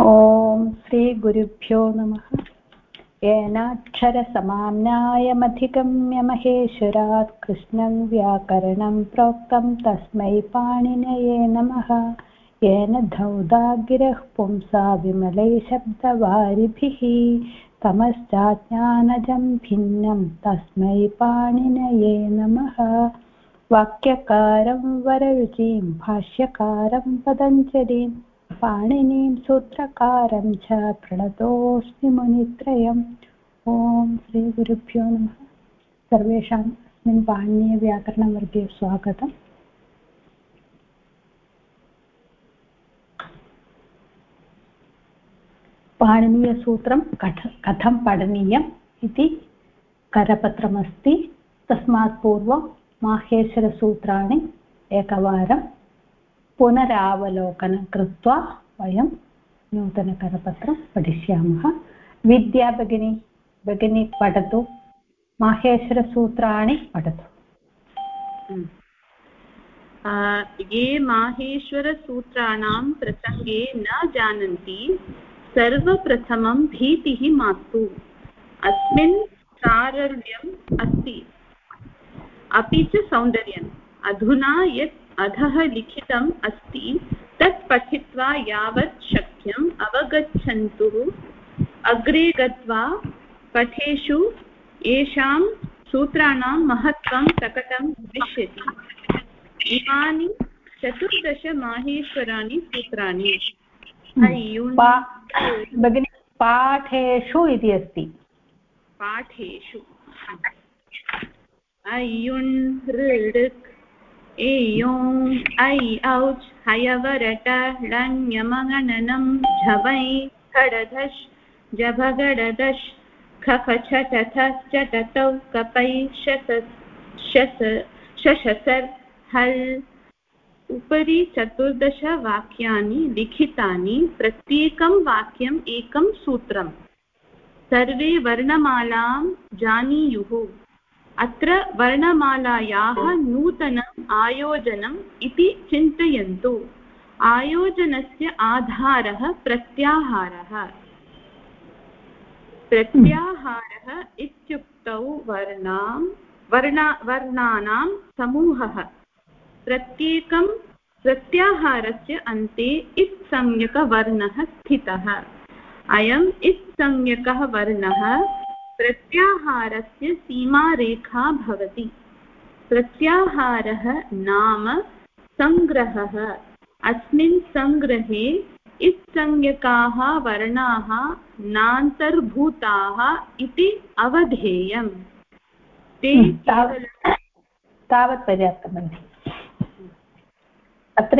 ॐ श्रीगुरुभ्यो नमः। येनाक्षरसमाम्नायमधिगम्य महेश्वरात् कृष्णं व्याकरणं प्रोक्तं तस्मै पाणिनये नमः। येन धौदागिरः पुंसा विमलै शब्दवारिभिः तमश्चाज्ञानजं भिन्नं तस्मै पाणिनये नमः। वाक्यकारं वररुचिं, भाष्यकारं पतञ्जलिं पाणिनीं सूत्रकारं च प्रणतोऽस्मि मुनित्रयम्। ॐ श्रीगुरुभ्यो नमः। सर्वेषाम् अस्मिन् पाणिनीयव्याकरणवर्गे स्वागतम्। पाणिनीयसूत्रं कथ कथं पठनीयम् इति करपत्रमस्ति। तस्मात् पूर्वं माहेश्वरसूत्राणि एकवारं पुनरावलोकनं कृत्वा वयं नूतनकरपत्रं पठिष्यामः। विद्या भगिनी भगिनी पठतु। माहेश्वरसूत्राणि पठतु। ये माहेश्वरसूत्राणां प्रसङ्गे न जानन्ति, सर्वप्रथमं भीतिः मास्तु। अस्मिन् सारल्यम् अस्ति। अपि च सौन्दर्यम्। अधुना यत् अधः लिखितम् अस्ति तत् पठित्वा यावत् शक्यम् अवगच्छन्तु। अग्रे गत्वा पठेषु येषां सूत्राणां महत्त्वं प्रकटं भविष्यति इमानि चतुर्दश माहेश्वराणि सूत्राणि। भगिनि पाठेषु इति अस्ति। पाठेषु। अयुण् ऋडक् एयोङ् ऐ औच्, हयवरट ळङ्यमगणनं झवै, खडधश् जभगडदश् खफछटथ चटतौ कपै शस शस शशसर्, हल्, उपरि चतुर्दशवाक्यानि लिखितानि, प्रत्येकं वाक्यम् एकं सूत्रम्। सर्वे वर्णमालां जानीयुः। अत्र वर्णमालायाः नूतनम् आयोजनम् इति चिन्तयन्तु। आयोजनस्य आधारः प्रत्याहारः। प्रत्याहारः इत्युक्तौ वर्णां, वर्णा, वर्णानां समूहः। प्रत्येकं प्रत्याहारस्य अन्ते इत्संज्ञकवर्णः स्थितः। अयम् इत्संज्ञकः वर्णः प्रत्याहारस्य सीमारेखा भवति। प्रत्याहारः नाम सङ्ग्रहः अस्मिन् सङ्ग्रहे इत्संज्ञकाः वर्णाः नान्तर्भूताः इति अवधेयम्। ते तावत् पर्याप्तं अत्र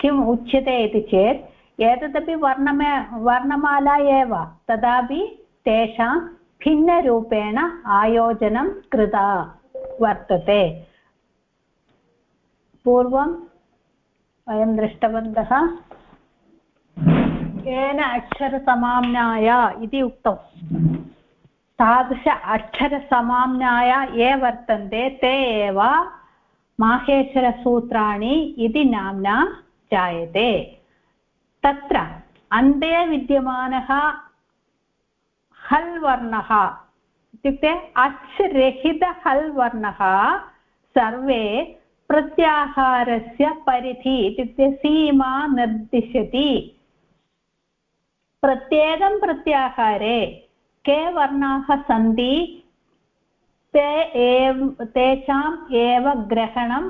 किम् उच्यते इति चेत् एतदपि वर्णमे वर्णमाला एव। तदापि तेषां भिन्नरूपेण आयोजनं कृता, वर्तते। पूर्वं वयं दृष्टवन्तः, केन अक्षरसमाम्नाय इति उक्तम्। तादृश अक्षरसमाम्नाय ये वर्तन्ते, ते एव माहेश्वरसूत्राणि इति नाम्ना जायते। तत्र अन्ते विद्यमानः हल् वर्णः इत्युक्ते अच् वर्णः सर्वे प्रत्याहारस्य परिधि इत्युक्ते सीमा निर्दिशति। प्रत्येकं प्रत्याहारे के वर्णाः सन्ति, ते एव, तेषाम् एव ग्रहणं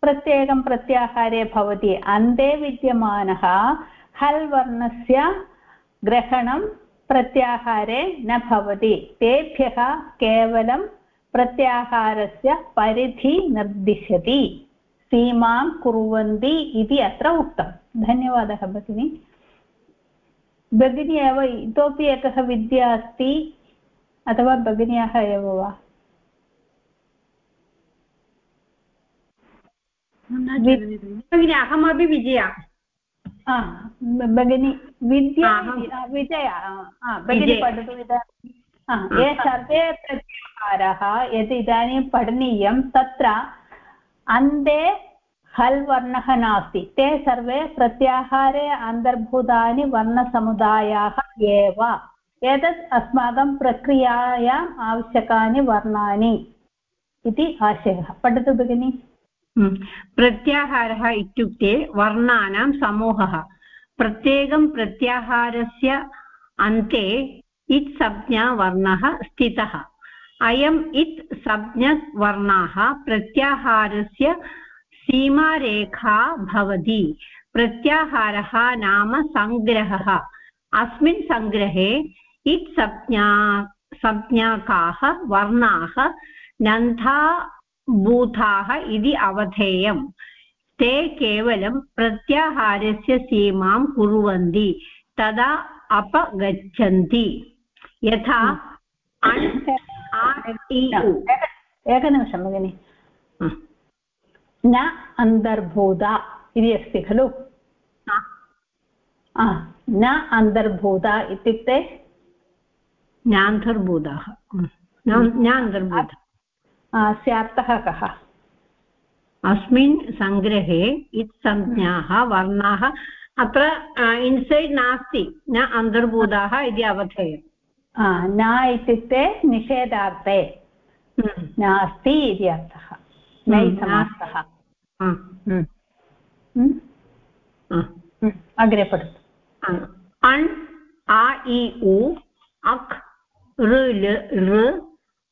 प्रत्येकं प्रत्याहारे भवति। अन्ते विद्यमानः हल् वर्णस्य ग्रहणं प्रत्याहारे न भवति। तेभ्यः केवलं प्रत्याहारस्य परिधि निर्दिशति। सीमां कुर्वन्ति इति अत्र उक्तं। धन्यवादः भगिनि। भगिनी एव इतोपि एकः विद्या अस्ति, अथवा भगिन्याः एव वा? भगिनि, अहमपि विजया। भगिनि विद्या विजया भगिनि पठतु इदानीं ये सर्वे प्रत्याहारः यद् इदानीं पठनीयं तत्र अन्ते हल् वर्णः नास्ति ते सर्वे प्रत्याहारे अन्तर्भूतानि वर्णसमुदायाः एव एतत् अस्माकं प्रक्रियायाम् आवश्यकानि वर्णानि इति आशयः पठतु भगिनि प्रत्याहारः इत्युक्ते वर्णानां समूहः प्रत्येकं प्रत्याहारस्य अन्ते इत् संज्ञावर्णः स्थितः अयम् इत् संज्ञवर्णाः प्रत्याहारस्य सीमारेखा भवति प्रत्याहारः नाम सङ्ग्रहः अस्मिन् सङ्ग्रहे इत् संज्ञा संज्ञाकाः वर्णाः नन्थाभूताः इति अवधेयम्। ते केवलं प्रत्याहारस्य सीमां कुर्वन्ति तदा अपगच्छन्ति। यथा एकनिमिषं भगिनि। न अन्तर्भूता इति अस्ति खलु? न अन्तर्भूता इत्युक्ते? नान्तर्भूताः न अन्तर्भूता स्यार्थः कः? अस्मिन् सङ्ग्रहे इत् संज्ञाः वर्णाः अत्र इन्सैड् नास्ति न अन्तर्भूताः इति अवधेयम्। न इत्युक्ते निषेधार्थे। हम्म। नास्ति इति अर्थः। हम्म, समासः हम्म। अग्रे पठतु। अण् आ इ उ अक् ऋ अक्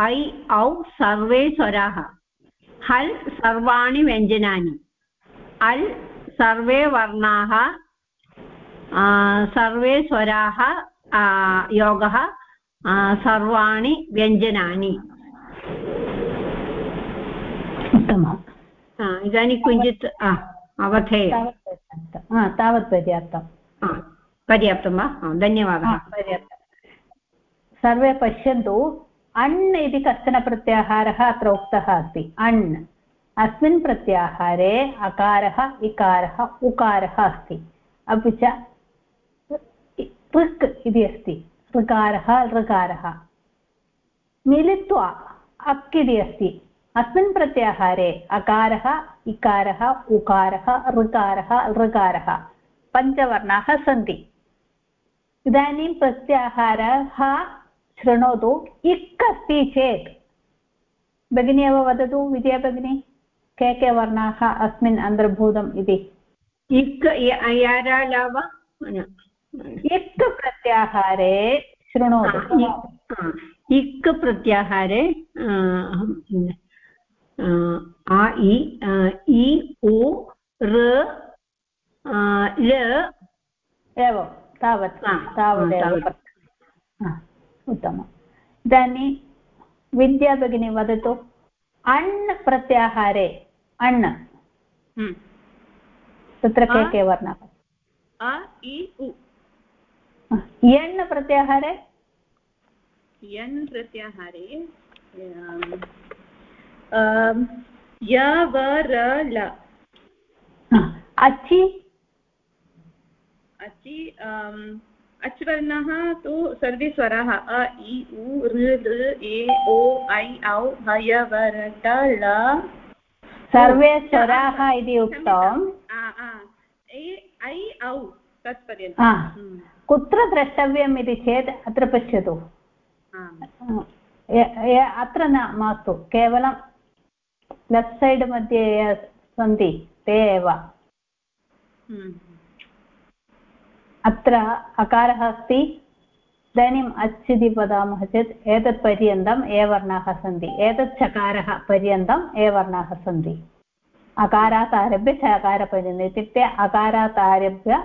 ऐ औ सर्वे स्वराः हल् सर्वाणि व्यञ्जनानि अल् सर्वे वर्णाः सर्वे स्वराः योगः सर्वाणि व्यञ्जनानि उत्तमम् इदानीं किञ्चित् अवधेय तावत् पर्याप्तं पर्याप्तं वा धन्यवादः पर्याप्तं सर्वे पश्यन्तु अण् इति कश्चन प्रत्याहारः अत्र उक्तः अस्ति। अण्, अस्मिन् प्रत्याहारे अकारः, इकारः, उकारः अस्ति। अपि च ऋक् इति अस्ति। ऋकारः ऋकारः। मिलित्वा अक् इति अस्ति। अस्मिन् प्रत्याहारे अकारः, इकारः, उकारः, ऋकारः ऋकारः पञ्चवर्णाः सन्ति। इदानीं प्रत्याहारः शृणोतु इक् अस्ति चेत्। भगिनी एव वदतु विजया भगिनी के के वर्णाः अस्मिन् अन्तर्भूतम् इति? इक् इक् प्रत्याहारे शृणोतु इक् प्रत्याहारे आ इ इ उ ऋ एवं तावत् तावदेव उत्तमम्। इदानीं विद्या भगिनी वदतु अण् प्रत्याहारे अण् हम्म। तत्र के के वर्णाः? यण् प्रत्याहारे? यन् प्रत्याहारे य व र ल। अचि? अचि अच् वर्णः तु सर्वे स्वराः। अ इ उ ऋ ऋ ए ओ ऐ औ हय ल। सर्वे स्वराः इति उक्तम् ऐ औ तत्पर्यन्तं हम्म। कुत्र द्रष्टव्यम् इति चेत् अत्र पश्यतु अत्र न मास्तु। केवलं लेफ्ट् सैड् मध्ये सन्ति ते एव। हम्म। अत्र अकारः अस्ति। इदानीम् अच् इति वदामः चेत् एतत् पर्यन्तम् ए वर्णाः सन्ति। एतत् चकारः पर्यन्तम् ए वर्णाः सन्ति। अकारात् आरभ्य चकारपर्यन्तम् इत्युक्ते अकारात् आरभ्य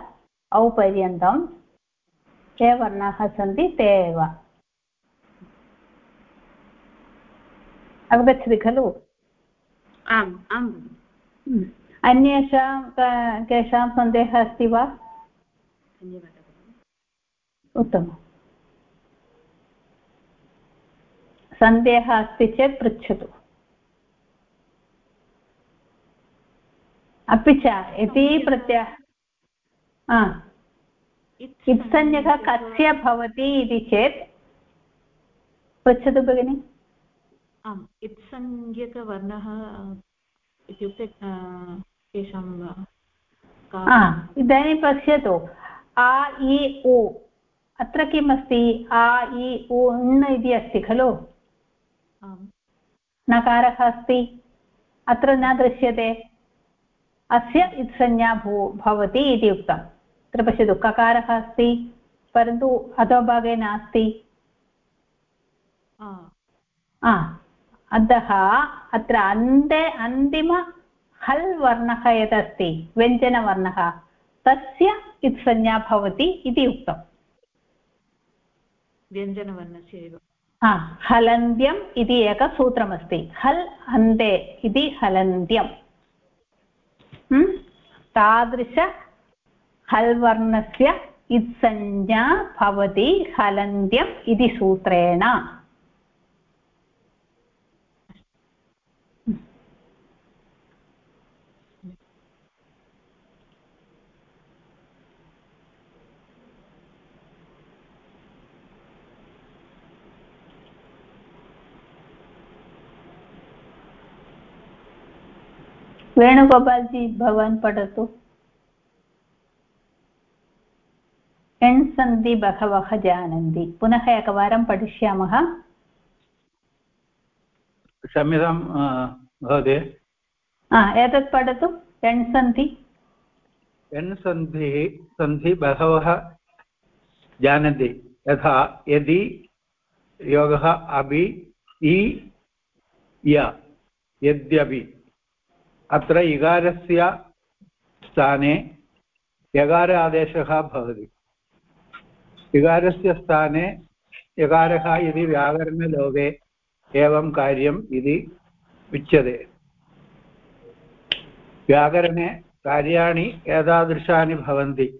औ पर्यन्तम् ए वर्णाः सन्ति ते एव। अवगच्छति खलु? आम् आम्। अन्येषां केषां सन्देहः अस्ति वा? उत्तमम्। सन्देहः अस्ति चेत् पृच्छतु। अपि च यदि प्रत्यय इत्संज्ञकः कस्य भवति इति चेत् पृच्छतु भगिनि। आम् इत्संज्ञकवर्णः इत्युक्ते इदानीं पश्यतु। आ इ उ अत्र किम् अस्ति आ इ उ ण् इति अस्ति खलु आम् नकारः अस्ति अत्र न दृश्यते अस्य इत्संज्ञा भू भवति इति उक्तम् अत्र पश्यतु ककारः अस्ति परन्तु अधोभागे नास्ति आ, आ, अतः अत्र अन्ते अन्तिम हल् वर्णः यदस्ति व्यञ्जनवर्णः तस्य इत्संज्ञा भवति इति उक्तम्। व्यञ्जनवर्णस्य एव। हा हलन्त्यम् इति एकसूत्रमस्ति हल् अन्ते इति हलन्त्यम् तादृश हल् वर्णस्य इत्संज्ञा भवति हलन्त्यम् इति सूत्रेण। वेणुगोपाल्जी भवान् पठतु। एण् सन्ति बहवः जानन्ति। पुनः एकवारं पठिष्यामः। क्षम्यतां महोदय। एतत् पठतु। एण् सन्ति? एन् सन्धिः सन्धि बहवः जानन्ति। यथा यदि योगः अपि इ य। यद्यपि। अत्र इकारस्य स्थाने यकार आदेशः भवति। इकारस्य स्थाने यकारः यदि व्याकरणलोके एवं कार्यम् इति उच्यते। व्याकरणे कार्याणि एतादृशानि भवन्ति।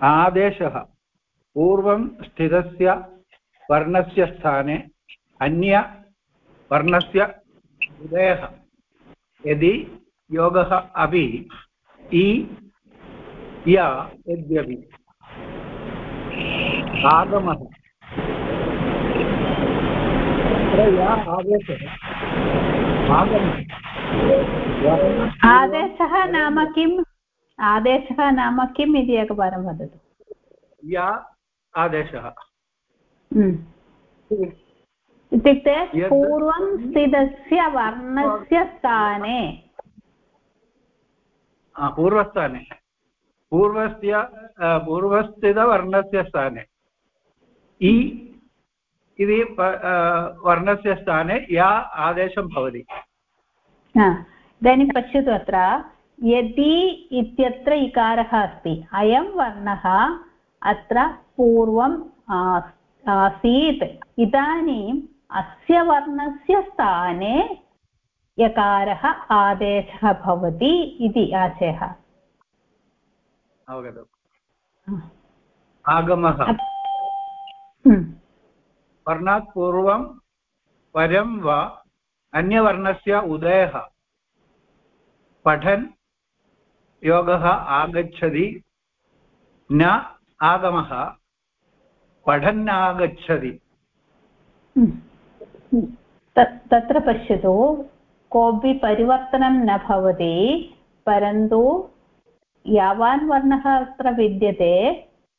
आदेशः पूर्वं स्थितस्य वर्णस्य स्थाने अन्यवर्णस्य उदयः। यदि योगः अपि इ य यद्यपि आगमः अत्र या आदेशः आगमः। आदेशः नाम किम्? आदेशः नाम किम् इति एकवारं वदतु। या आदेशः। हम्म। इत्युक्ते पूर्वं स्थितस्य वर्णस्य स्थाने। पूर्वस्थाने। पूर्वस्य पूर्वस्थितवर्णस्य स्थाने। इ इति वर्णस्य स्थाने या आदेशं भवति। इदानीं पश्यतु अत्र। यदि इत्यत्र इकारः अस्ति अयं वर्णः अत्र पूर्वम् आसीत्। इदानीम् अस्य वर्णस्य स्थाने यकारः आदेशः भवति इति आशयः। अवगतम्। आगमः। हम्म, वर्णात् पूर्वं परं वा अन्यवर्णस्य उदयः। पठन् योगः आगच्छति न आगमः पठन्नागच्छति हम्म। तत्र पश्यतु, कोऽपि परिवर्तनं न भवति, परन्तु यावान् वर्णः अत्र विद्यते,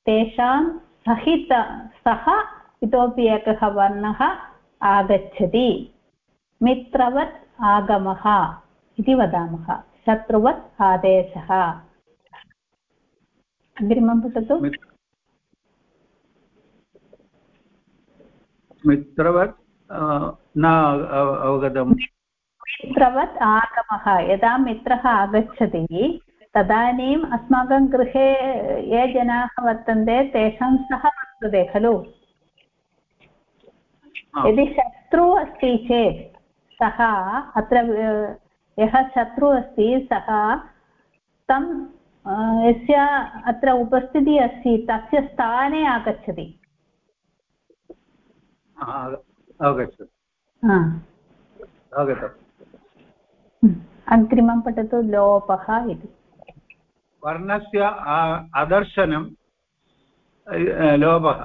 तेषां सहित, सह इतोपि एकः वर्णः आगच्छति। मित्रवत् आगमः इति वदामः। शत्रुवत् आदेशः। अग्रिमं पठतु। मित्रवत् न अव- अवगतम्। मित्रवत् आगमः। यदा मित्रः आगच्छति तदानीम् अस्माकं गृहे ये जनाः वर्तन्ते तेषां सह वर्तते खलु? यदि शत्रुः अस्ति चेत् सः अत्र यः शत्रुः अस्ति सः तं यस्य अत्र उपस्थितिः अस्ति तस्य स्थाने आगच्छति। अवगच्छतु अवगतम् अग्रिमं पठतु लोपः इति वर्णस्य अदर्शनं लोभः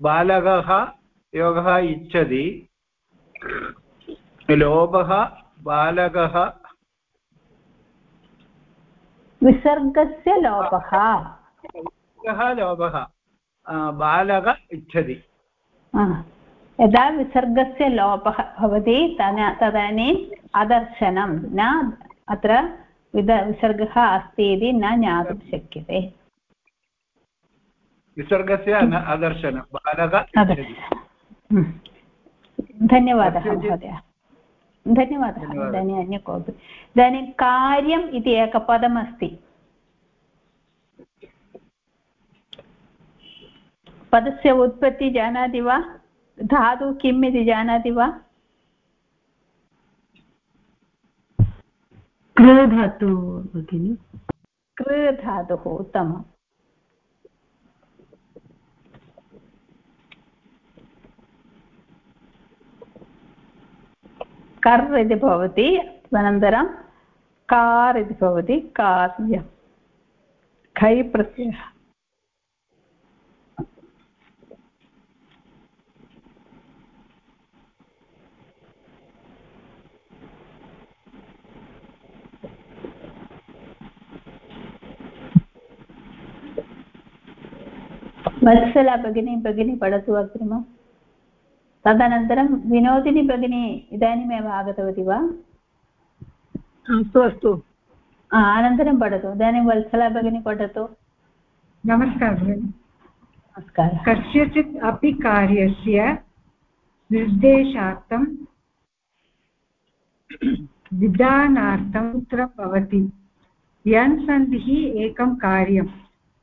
बालकः योगः इच्छति लोभः बालकः विसर्गस्य लोपः लोभः बालक इच्छति यदा विसर्गस्य लोपः भवति तदानीम् अदर्शनं न अत्र विद विसर्गः अस्ति इति न ज्ञातुं शक्यते। विसर्गस्य अदर्शनं हम्म। धन्यवादः महोदय। धन्यवादः इदानीम् अन्य कोऽपि। इदानीं कार्यम् इति एकपदमस्ति। पदस्य उत्पत्ति जानाति वा? धातु किम् इति जानाति वा? कृ धातुः भगिनि। कृ धातुः उत्तमम्। कर् इति भवति अनन्तरं कार् इति भवति कार्यं। खै प्रत्ययः? वत्सला भगिनी भगिनी पठतु अग्रिमम्। तदनन्तरं विनोदिनी भगिनी इदानीमेव आगतवती वा? अस्तु अस्तु। अनन्तरं पठतु। इदानीं वत्सला भगिनी पठतु। नमस्कारः नमस्कारः। कस्यचित् अपि कार्यस्य निर्देशार्थं विधानार्थं सूत्रं भवति। यन् सन्धिः एकं कार्यम्।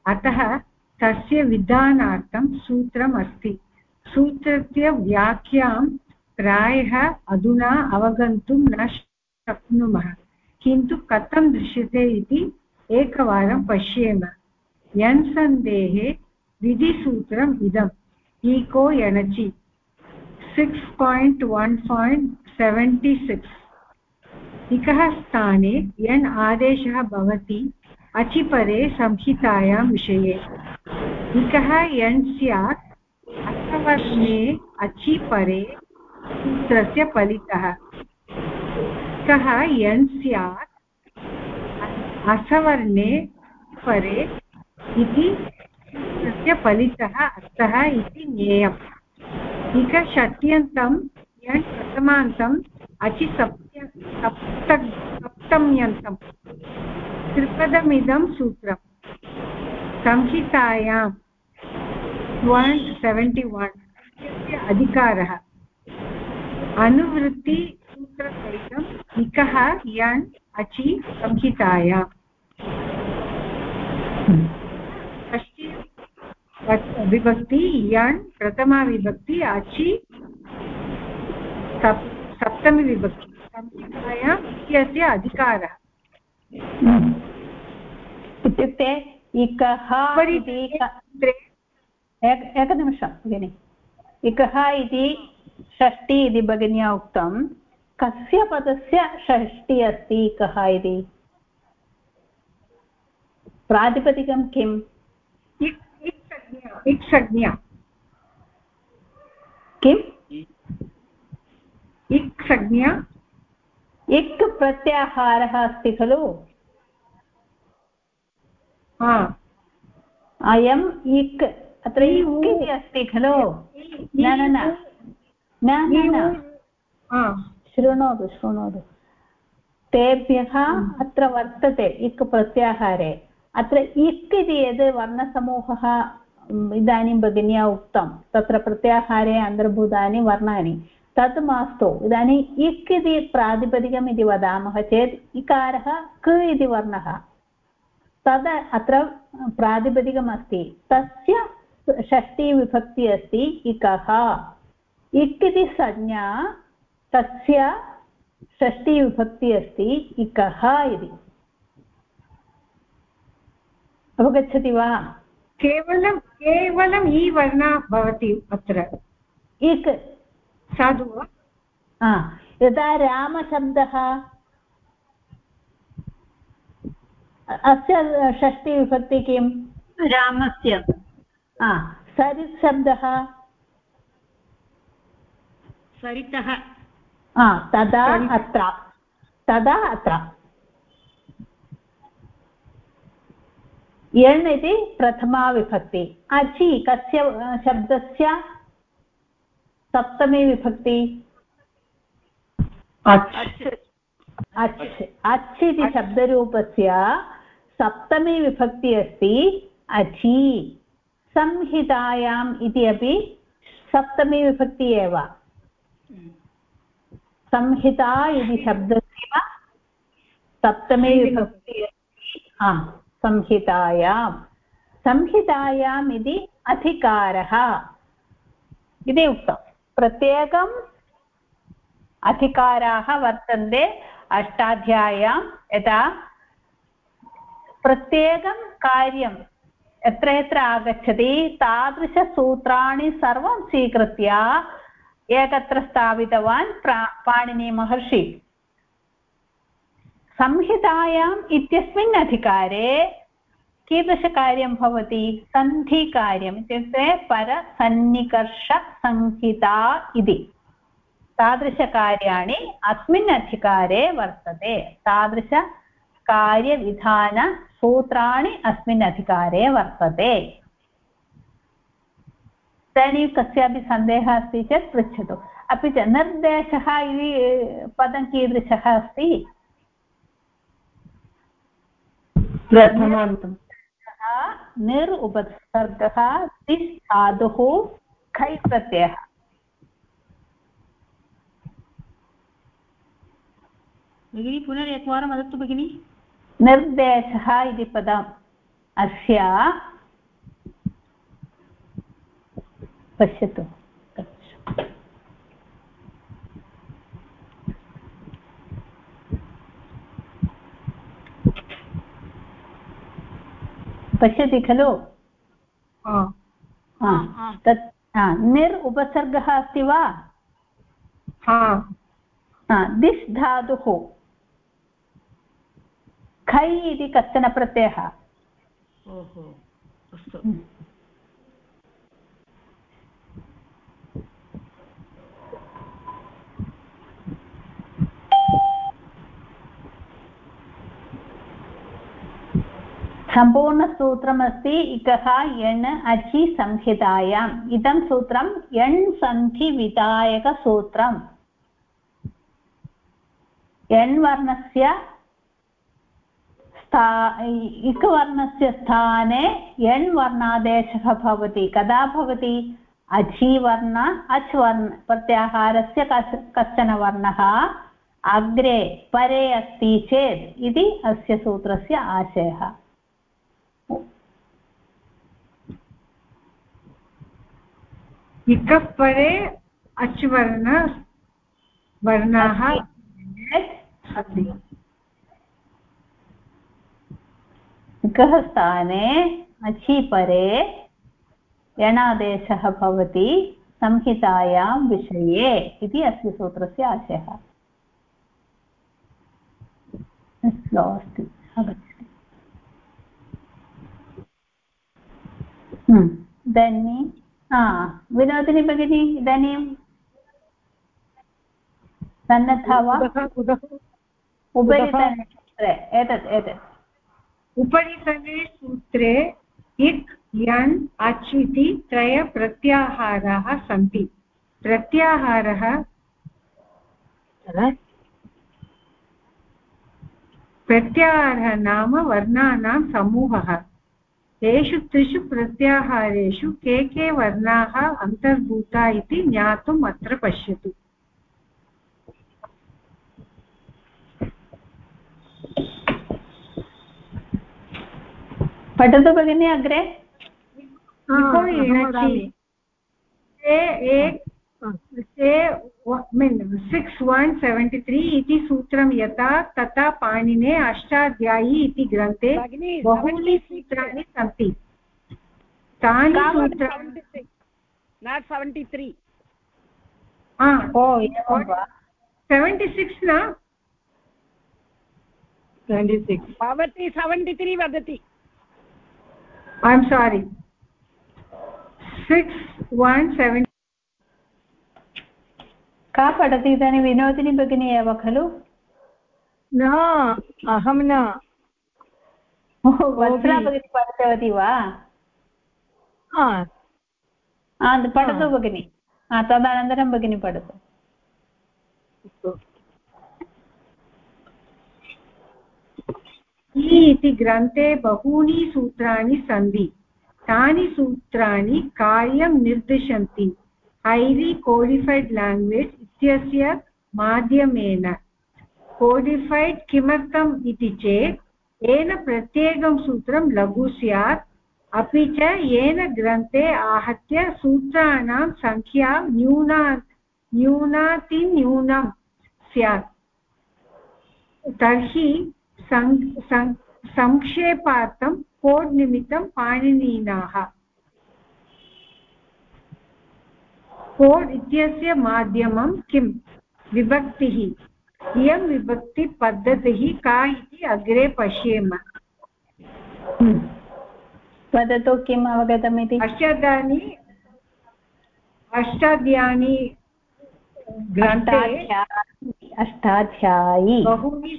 अतः तस्य विधानार्थं सूत्रम् अस्ति सूत्रस्य व्याख्यां प्रायः अधुना अवगन्तुं न शक्नुमः। किन्तु कथं दृश्यते इति एकवारं पश्येम। यन्सन्देः विधिसूत्रम् इदम्। ईको यणचि six point one point seventy six. इकः स्थाने यन् आदेशः भवति, अचिपरे संहितायां विषये। इकः यन् स्यात् अर्थवर्णे अचि परे सूत्रस्य फलितः। कः यन् स्यात् असवर्णे परे इति सूत्रस्य फलितः अर्थः इति ज्ञेयम्। इकषष्ट्यन्तं यण् प्रथमान्तम् अचि सप्त्य सप्त, सप्तम्यन्तं। त्रिपदमिदं सूत्रम्। संहितायां वन् सेवेण्टि वन् इत्यस्य अधिकारः। अनुवृत्तिसूत्रसहितम् इकः यण् अचि संहिताया। षष्टि विभक्ति यण् प्रथमा विभक्ति अचि सप् सप्तमी विभक्ति। संहितायाम् इत्यस्य अधिकारः। इत्युक्ते इकः इति एकनिमिषं भगिनि। इकः इति षष्टि इति भगिन्या उक्तं। कस्य पदस्य षष्टि अस्ति इकः इति? प्रातिपदिकं किम्? इक्सज्ञा किम्? इक्सज्ञा इक् प्रत्याहारः अस्ति खलु। अयम् इक् अत्र इक् इति अस्ति खलु? न न न। न शृणोतु शृणोतु। तेभ्यः अत्र वर्तते इक् प्रत्याहारे। अत्र इक् इति यद् वर्णसमूहः इदानीं भगिन्या उक्तं तत्र प्रत्याहारे अन्तर्भूतानि वर्णानि। तत् मास्तु। इदानीम् इक् इति प्रातिपदिकम् इति वदामः चेत् इकारः क इति वर्णः। तद् अत्र प्रातिपदिकमस्ति। तस्य षष्टिविभक्ति अस्ति इकः। इक् इति संज्ञा तस्य षष्टिविभक्ति अस्ति इकः इति। अवगच्छति वा? केवलं केवलम् ई वर्णः भवति अत्र। इक् साधु वा? यदा रामशब्दः अस्य षष्टिविभक्ति किं? रामस्य। हा सरित्। शब्दः सरितः तदा अत्र। तदा अत्र। यण् इति प्रथमा विभक्ति। अचि कस्य शब्दस्य सप्तमी विभक्ति? अच्। अच्। अच् इति शब्दरूपस्य सप्तमी विभक्ति अस्ति अचि संहितायाम् इति अपि सप्तमी विभक्ति एव। संहिता इति शब्दस्य सप्तमी विभक्ति हा संहितायां संहितायाम् इति अधिकारः। इति उक्तं। प्रत्येकम् अधिकाराः वर्तन्ते अष्टाध्याय्यां यथा प्रत्येकं कार्यं यत्र यत्र आगच्छति तादृशसूत्राणि सर्वं स्वीकृत्य एकत्र स्थापितवान् प्रा पाणिनिमहर्षि संहितायाम् इत्यस्मिन् अधिकारे कीदृशकार्यं भवति सन्धिकार्यम् इत्युक्ते परसन्निकर्षसंहिता इति तादृशकार्याणि अस्मिन् अधिकारे वर्तते तादृशकार्यविधानसूत्राणि अस्मिन् अधिकारे वर्तते। इदानीं कस्यापि सन्देहः अस्ति चेत् पृच्छतु। अपि च निर्देशः इति पदं कीदृशः अस्ति? प्रथमान्तम्। निर् उपसर्गः तिस् धातुः खै प्रत्ययः? भगिनी पुनरेकवारं वदतु भगिनि। निर्देशः इति पदम्। अस्य पश्यतु। पश्यति खलु? हा। हा, तत् निर् उपसर्गः अस्ति वा? हा। हा, दिस् धातुः। खै इति कश्चन प्रत्ययः। ओहो अस्तु। सम्पूर्णसूत्रमस्ति इकः यण् अचि संहितायाम्। इदं सूत्रं यण् सन्धिविधायकसूत्रम् यण् वर्णस्य स्था इकवर्णस्य स्थाने यण् वर्णादेशः भवति। कदा भवति? अचीवर्ण अच् वर्ण प्रत्याहारस्य कस् कश्चन वर्णः अग्रे परे अस्ति चेत् इति अस्य सूत्रस्य आशयः। इकः परे अच् वर्ण वर्णाः कः स्थाने अचि परे यणादेशः भवति संहितायां विषये इति अस्य सूत्रस्य आशयः। अस्ति। आगच्छति। हम्म, इदानीं हा विनोदिनी भगिनी इदानीं सन्नद्धा वा? कुतः एतत् एतत्। उपरितने सूत्रे इक् यण् अच् इति त्रयप्रत्याहाराः सन्ति। प्रत्याहारः प्रत्याहारः नाम वर्णानां समूहः। एषु त्रिषु प्रत्याहारेषु के के वर्णाः अन्तर्भूता इति ज्ञातुम् अत्र पश्यतु। पठतु भगिनी अग्रे? ते मीन् सिक्स् वन् सेवेण्टि त्री इति सूत्रं यथा तथा पाणिने अष्टाध्यायी इति ग्रन्थे बहूनि सूत्राणि सन्ति। तानि सूत्राणि नाट् सेवेण्टि त्री ओ सेवेण्टि सिक्स् न? भवती सेवेण्टि त्री वदति। सिक्स् वन् सेवेण्टि का पठति इदानीं विनोदिनी भगिनी एव खलु न अहं न वत्सला भगिनी पठितवती वा पठतु भगिनि तदनन्तरं भगिनी पठतु इति ग्रन्थे बहूनि सूत्राणि सन्ति। तानि सूत्राणि कार्यं निर्दिशन्ति। हैलि कोडिफैड् लाङ्ग्वेज् इत्यस्य माध्यमेन। कोडिफैड् किमर्थम् इति चेत्, येन प्रत्येकं सूत्रं लघु स्यात्। अपि च येन ग्रन्थे आहत्य सूत्राणां सङ्ख्या न्यूना, न्यूनातिन्यूनं स्यात्। तर्हि संक्षेपार्थं कोड् निमित्तं पाणिनीनाः कोड् इत्यस्य माध्यमं किं विभक्तिः इयं विभक्तिपद्धतिः का इति अग्रे पश्येम वदतु किम् अवगतम् इति अष्टाध्यायी अष्टाध्यायी ग्रन्थे अष्टाध्यायी बहूनि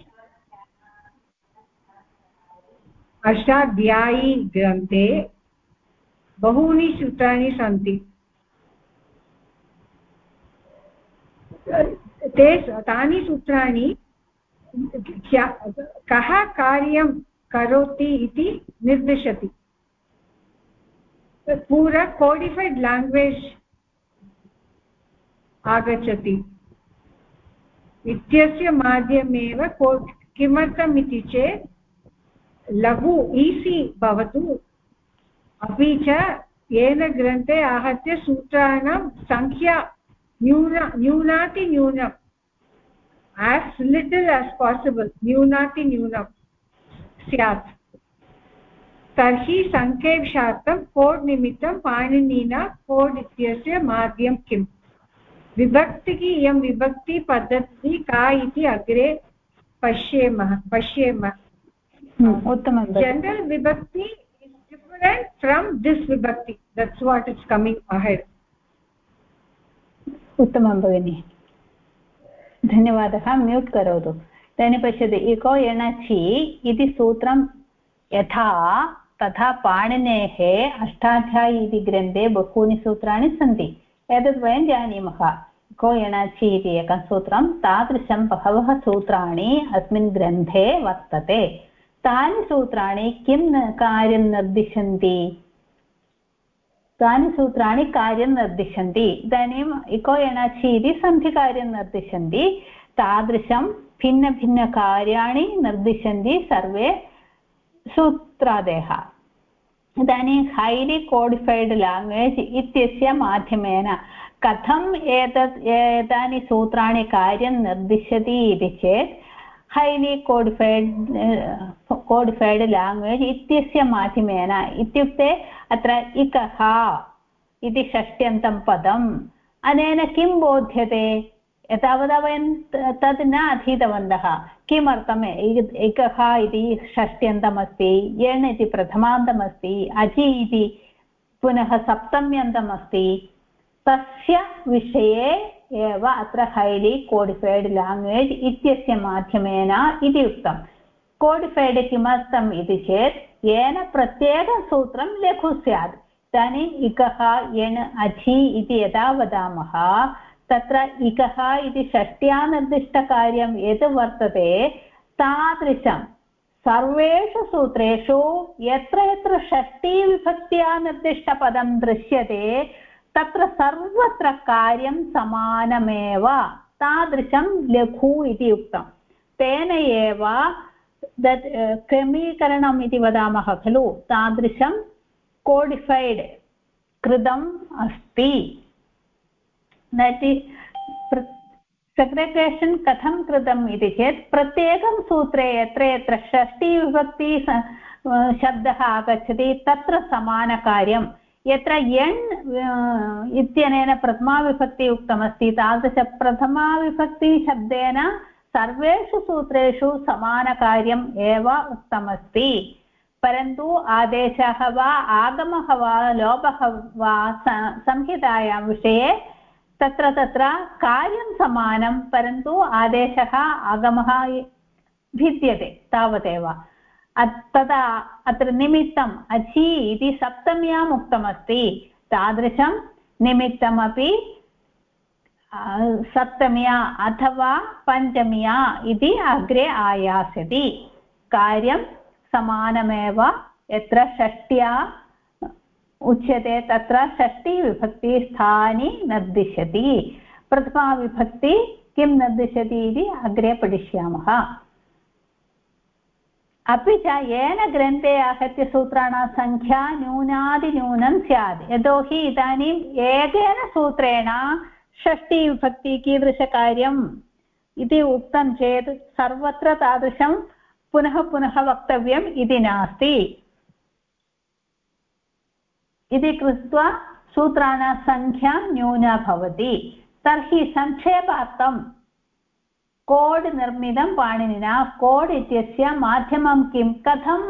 अष्टाध्यायी ग्रन्थे बहूनि सूत्राणि सन्ति। ते तानि सूत्राणि कः कार्यं करोति इति निर्दिशति। पूरा कोडिफैड् लाङ्ग्वेज् आगच्छति। इत्यस्य माध्यमेव किमर्थम् इति चेत् लघु ईसि भवतु। अपि च येन ग्रन्थे आहत्य सूत्राणां सङ्ख्या न्यूना न्यूनातिन्यूनम् as little as possible न्यूनातिन्यूनं स्यात्। तर्हि सङ्केशार्थं कोड् निमित्तं पाणिनिना कोड् इत्यस्य माध्यं किम्? विभक्तिः, इयं विभक्तिपद्धतिः का इति अग्रे पश्येमः, पश्येम। उत्तमं जनरल् विभक्ति इस् डिफरेण्ट् फ्रम् दिस् विभक्ति. That's what is coming ahead उत्तमं भगिनि। धन्यवादः म्यूट् करोतु। इदानीं पश्यतु इको एणचि इति सूत्रं यथा तथा पाणिनेः अष्टाध्यायी इति ग्रन्थे बहूनि सूत्राणि सन्ति। एतत् वयं जानीमः। को एणाचि इति एकं सूत्रं तादृशं बहवः सूत्राणि अस्मिन् ग्रन्थे वर्तते। तानि सूत्राणि किं कार्यं निर्दिशन्ति तानि सूत्राणि कार्यं निर्दिशन्ति इदानीम् इको एणाचि इति सन्धिकार्यं निर्दिशन्ति तादृशं भिन्नभिन्नकार्याणि निर्दिशन्ति सर्वे सूत्रादयः इदानीं हैलि कोडिफैड् लाङ्ग्वेज् इत्यस्य माध्यमेन कथम् एतत् एतानि सूत्राणि कार्यं निर्दिशति इति चेत् हैलि कोडिफैड् कोडिफैड् लाङ्ग्वेज् इत्यस्य माध्यमेन इत्युक्ते अत्र इकः इति षष्ट्यन्तं पदम् अनेन किं बोध्यते एतावता वयं तद् न अधीतवन्तः किमर्थम् एकः इति षष्ट्यन्तमस्ति एण् इति प्रथमान्तमस्ति अजि इति पुनः सप्तम्यन्तम् अस्ति तस्य विषये एव अत्र हैलि कोडिफैड् लाङ्ग्वेज् इत्यस्य माध्यमेन इति उक्तं। कोडिफैड् किमर्थम् इति चेत्, येन प्रत्येकसूत्रं लघु स्यात्। इदानीम् इकः एण् अझि इति यदा वदामः, तत्र इकः इति षष्ट्या निर्दिष्टकार्यं यत् वर्तते, तादृशं सर्वेषु सूत्रेषु यत्र यत्र षष्टिविभक्त्या निर्दिष्टपदं दृश्यते तत्र सर्वत्र कार्यं समानमेव, तादृशं लघु इति उक्तं। तेन एव दत् क्रमीकरणम् इति वदामः खलु, तादृशं कोडिफैड् कृतम् अस्ति। सेग्रेगेशन् कथं कृतम् इति चेत्, प्रत्येकं सूत्रे यत्र यत्र षष्टिविभक्ति शब्दः आगच्छति, तत्र समानकार्यं यत्र यण् इत्यनेन प्रथमाविभक्ति उक्तमस्ति, तादृशप्रथमाविभक्तिशब्देन सर्वेषु सूत्रेषु समानकार्यम् एव उक्तमस्ति। परन्तु आदेशः वा, आगमः वा, लोपः वा संहितायां विषये तत्र तत्र कार्यं समानं, परन्तु आदेशः आगमः भिद्यते, तावदेव। तदा अत्र निमित्तम् अचि इति सप्तम्याम् उक्तमस्ति। तादृशं निमित्तमपि सप्तम्या अथवा पञ्चम्या इति अग्रे आयास्यति। कार्यं समानमेव। यत्र षष्ट्या उच्यते, तत्र षष्टिविभक्तिस्थानि निर्दिशति प्रथमाविभक्ति किं निर्दिशति इति अग्रे पठिष्यामः। अपि च येन ग्रन्थे आहत्य सूत्राणां सङ्ख्या न्यूनातिन्यूनं स्यात् यतोहि इदानीम् एकेन सूत्रेण षष्टिविभक्ति कीदृशकार्यम् इति उक्तं चेत् सर्वत्र तादृशं पुनः पुनः वक्तव्यम् इति नास्ति इति कृत्वा सूत्राणां सङ्ख्या न्यूना भवति तर्हि संक्षेपार्थं कोड् निर्मितं पाणिनिना। कोड् इत्यस्य माध्यमं किं? कथं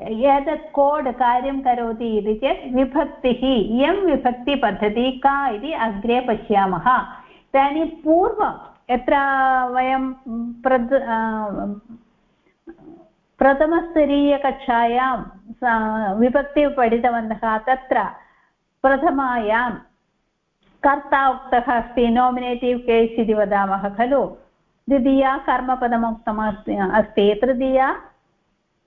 एतत् कोड् कार्यं करोति इति चेत् विभक्तिः। इयं विभक्तिपद्धतिः का इति अग्रे पश्यामः। इदानीं पूर्वं यत्र वयं प्रद् प्रथमस्तरीयकक्षायां विभक्तिः पठितवन्तः, तत्र प्रथमायां कर्ता उक्तः अस्ति नोमिनेटिव् केस् इति वदामः खलु। द्वितीया कर्मपदमुक्तमस्ति अस्ति तृतीया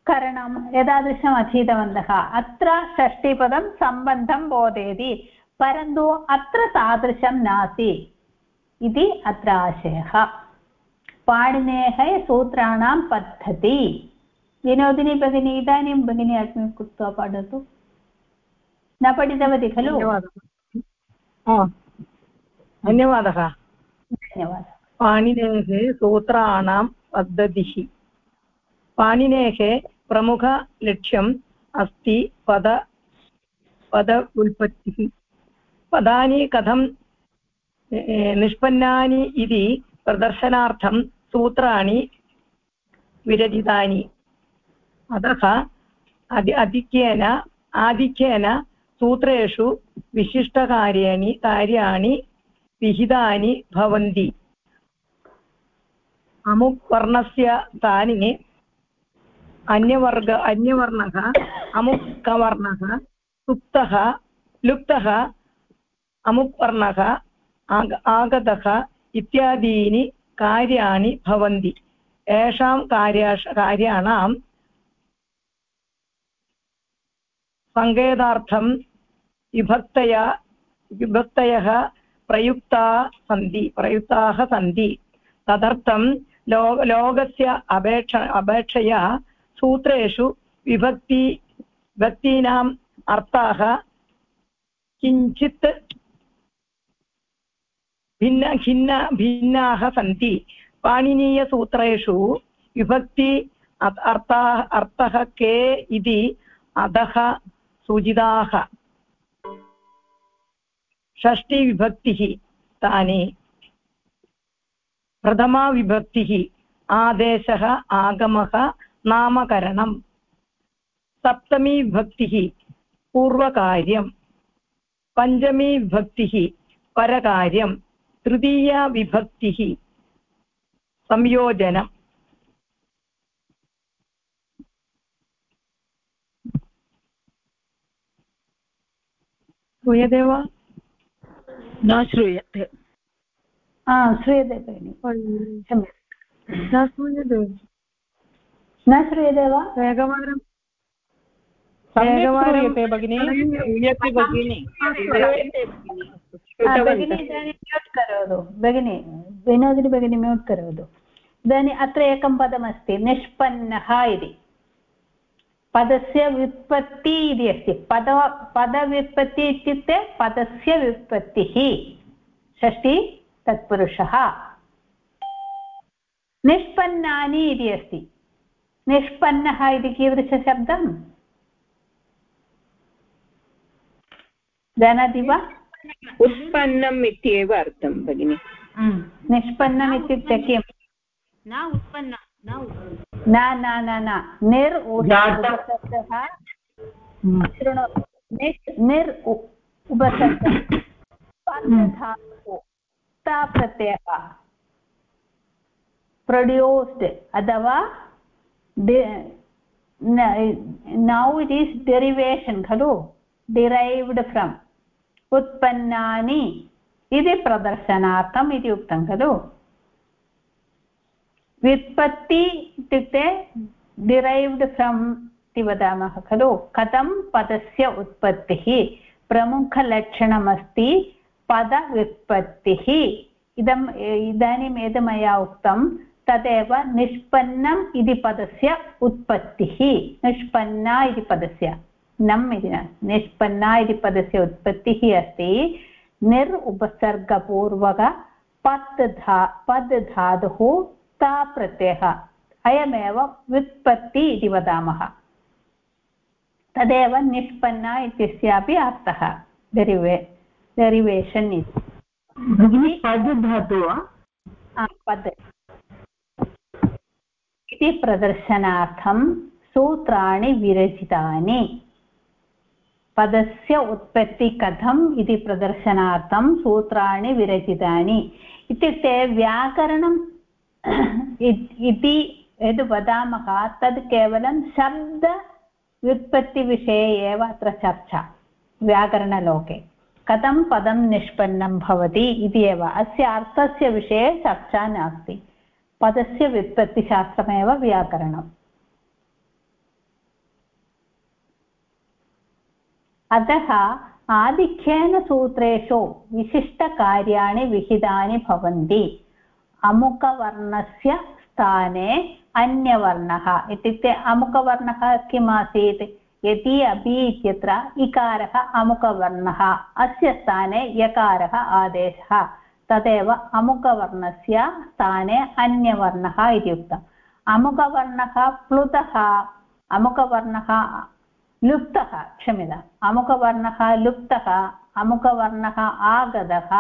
करणम् एतादृशम् अधीतवन्तः। अत्र षष्टिपदं सम्बन्धं बोधयति परन्तु अत्र तादृशं नास्ति इति अत्र आशयः। पाणिनेः सूत्राणां पद्धति। विनोदिनी भगिनी इदानीं भगिनी अग्निं कृत्वा पठतु। न पठितवती खलु? धन्यवादः। धन्यवादः। पाणिनेः सूत्राणां पद्धतिः पाणिनेः प्रमुखलक्ष्यम् अस्ति पद पद उत्पत्तिः पदानि कथं निष्पन्नानि इति प्रदर्शनार्थं सूत्राणि विरचितानि। अतः अदि, आधिक्येन आधिक्येन सूत्रेषु विशिष्टकार्याणि, कार्याणि विहितानि भवन्ति। अमुक् वर्णस्य स्थाने अन्यवर्ग अन्यवर्णः, अमुक्वर्णः, सुप्तः, लुप्तः अमुक् वर्णः आग आगतः इत्यादीनि कार्याणि भवन्ति। येषां कार्या कार्याणां सङ्केतार्थं विभक्तया विभक्तयः प्रयुक्ता सन्ति प्रयुक्ताः सन्ति। तदर्थं लो लोकस्य अपेक्ष, अपेक्षया सूत्रेषु विभक्ति, विभक्तीनाम् अर्थाः किञ्चित् भिन्न भिन्न, भिन्नाः सन्ति। पाणिनीयसूत्रेषु विभक्ति अर्थाः, अर्थः के इति अधः सूचिताः। षष्टिविभक्तिः तानि। प्रथमा विभक्तिः, आदेशः, आगमः, नामकरणम्। सप्तमी विभक्तिः, पूर्वकार्यम्। पञ्चमी विभक्तिः, परकार्यम्। तृतीया विभक्तिः, संयोजनम्। श्रूयते वा? न श्रूयते। श्रूयते भगिनि सम्यक् न श्रूयते न श्रूयते वा एकवारं श्रूयते भगिनि श्रूयते भगिनि भगिनी इदानीं म्यूट् करोतु भगिनि विनोदिनी भगिनी म्यूट् करोतु इदानीम् अत्र एकं पदमस्ति निष्पन्नः इति पदस्य व्युत्पत्ति इति अस्ति पद पदव्युत्पत्ति इत्युक्ते पदस्य व्युत्पत्तिः षष्ठी तत्पुरुषः। निष्पन्नानि इति अस्ति। निष्पन्नः इति कीदृशशब्दम्? जानाति वा? उत्पन्नम् इत्येव अर्थं भगिनि। निष्पन्नम् इत्युक्ते किम्? न उत्पन्न न न न न निर् उपसर्गः। शृणु। निष् निर् उपसर्गः। प्रत्ययः प्रोड्यूस्ड् अथवा नौ इट् इस् डेरिवेशन् खलु डिरैव्ड् फ्रम् उत्पन्नानि इति प्रदर्शनार्थम् इति उक्तं खलु व्युत्पत्ति इत्युक्ते डिरैव्ड् फ्रम् इति वदामः खलु कथं पदस्य उत्पत्तिः प्रमुखलक्षणमस्ति पदव्युत्पत्तिः इदम् इदानीं यद् मया उक्तं, तदेव निष्पन्नम् इति पदस्य उत्पत्तिः। निष्पन्ना इति पदस्य। नम् इति न, निष्पन्ना इति पदस्य उत्पत्तिः अस्ति। निर् उपसर्गपूर्वक पत् धा, पद् धातुः ता प्रत्ययः। अयमेव व्युत्पत्ति इति वदामः। तदेव निष्पन्ना इत्यस्यापि अर्थः। डेरिवे डेरिवेशन् इति पद् धातु वा पद् इति प्रदर्शनार्थं सूत्राणि विरचितानि। पदस्य उत्पत्ति कथम् इति प्रदर्शनार्थं सूत्राणि विरचितानि। इत्युक्ते व्याकरणम् इति यद् वदामः तद् केवलं शब्दव्युत्पत्तिविषये एव अत्र चर्चा व्याकरणलोके। कथं पदं निष्पन्नं भवति इति एव। अस्य अर्थस्य विषये चर्चा नास्ति। पदस्य व्युत्पत्तिशास्त्रमेव व्याकरणम्। अतः आधिक्येन सूत्रेषु विशिष्टकार्याणि विहितानि भवन्ति। अमुकवर्णस्य स्थाने अन्यवर्णः इत्युक्ते अमुकवर्णः किम् आसीत् यदि अपि इत्यत्र इकारः अमुकवर्णः, अस्य स्थाने यकारः आदेशः, तदेव अमुकवर्णस्य स्थाने अन्यवर्णः इति उक्तम्। अमुकवर्णः प्लुतः, अमुकवर्णः लुप्तः, क्षम्यताम्। अमुकवर्णः लुप्तः, अमुकवर्णः आगतः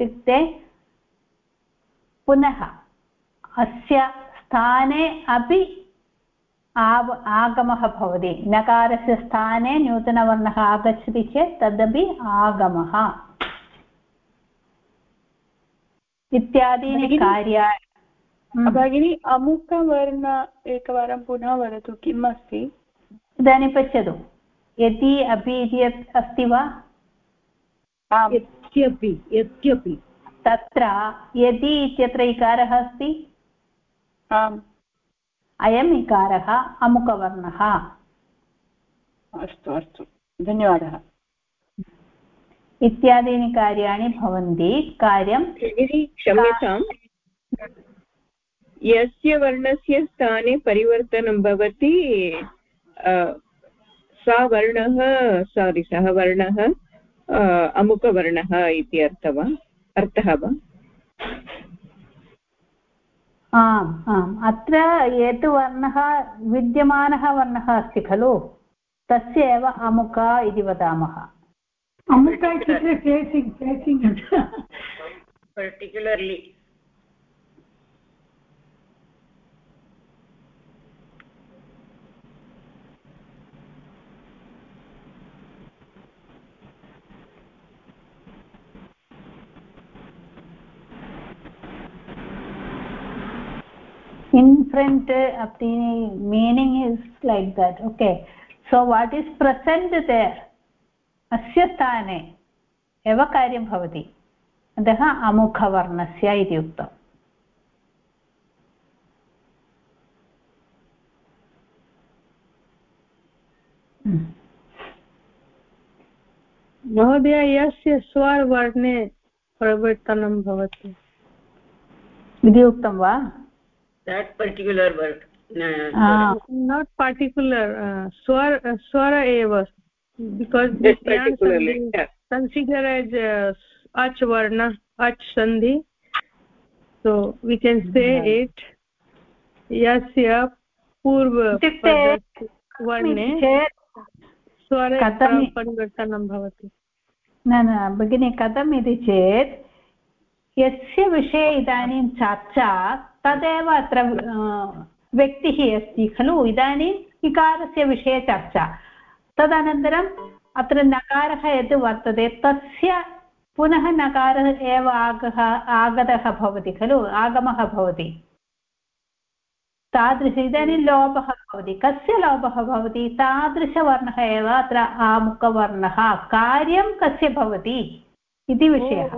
इत्युक्ते पुनः अस्य स्थाने अपि आव आगमः भवति। नकारस्य स्थाने नूतनवर्णः आगच्छति चेत् तदपि आगमः। इत्यादीनि कार्याणि भगिनी अमुकवर्ण एकवारं पुनः वदतु किम् अस्ति इदानीं पश्यतु। यदि अपि इति अस्ति वा? यत्यपि यत्यपि तत्र यदि इत्यत्र इकारः अस्ति? आम्। अयम् इकारः अमुकवर्णः। अस्तु अस्तु। धन्यवादः। इत्यादीनि कार्याणि भवन्ति। कार्यं क्षम्यताम्। यस्य वर्णस्य स्थाने परिवर्तनं भवति सा वर्णः सारि सः वर्णः अमुकवर्णः इति अर्थः वा अर्थः वा? आम् आम्। अत्र यत् वर्णः विद्यमानः वर्णः अस्ति खलु? तस्य एव अमुका इति वदामः। अमुका इत्युक्ते particularly in front of the meaning is like that okay. So what is present there? अस्य स्थाने एव कार्यं भवति? अतः अमुखवर्णस्य इति उक्तम्. महोदय यस्य स्वरवर्णे परिवर्तनं भवति? इति उक्तं वा? That particular word Ah. not particular uh, swar swara eva because Just they are particularly, yeah. considered as uh, ach varna ach sandhi so we can say it yasya पूर्व वर्णे स्वरे परिवर्तनं भवति न न भगिनि कथम् इति चेत् यस्य विषये इदानीं चर्चा तदेव अत्र व्यक्तिः अस्ति खलु? इदानीम् इकारस्य विषये चर्चा। तदनन्तरम् अत्र नकारः यद् वर्तते तस्य पुनः नकारः एव आगः आगतः भवति खलु? आगमः भवति। तादृश इदानीं लोपः भवति। कस्य लोपः भवति? तादृशवर्णः एव अत्र आमुखवर्णः। कार्यं कस्य भवति इति विषयः।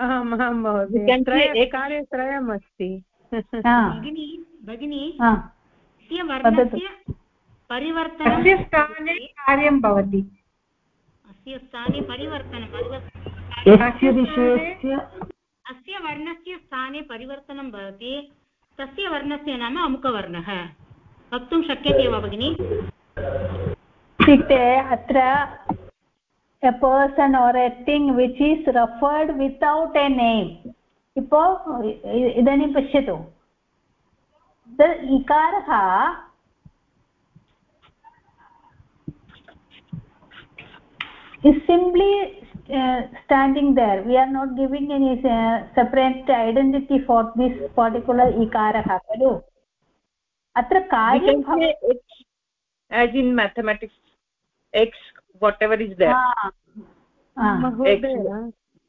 अहम् अहं महोदय। कार्यत्रयम् अस्ति भगिनी भगिनी अस्य वर्णस्य परिवर्तनं स्थाने कार्यं भवति। अस्य स्थाने परिवर्तनं अस्य वर्णस्य स्थाने परिवर्तनं भवति। तस्य वर्णस्य नाम अमुकवर्णः। वक्तुं शक्यते वा भगिनि? इत्युक्ते अत्र a person or a thing which is referred without a name Ipoh इदानीं पश्यतु इकारः is simply uh, standing there we are not giving any uh, separate identity for this particular ikarah खलु अत्र कार्यं as in mathematics x whatever is there.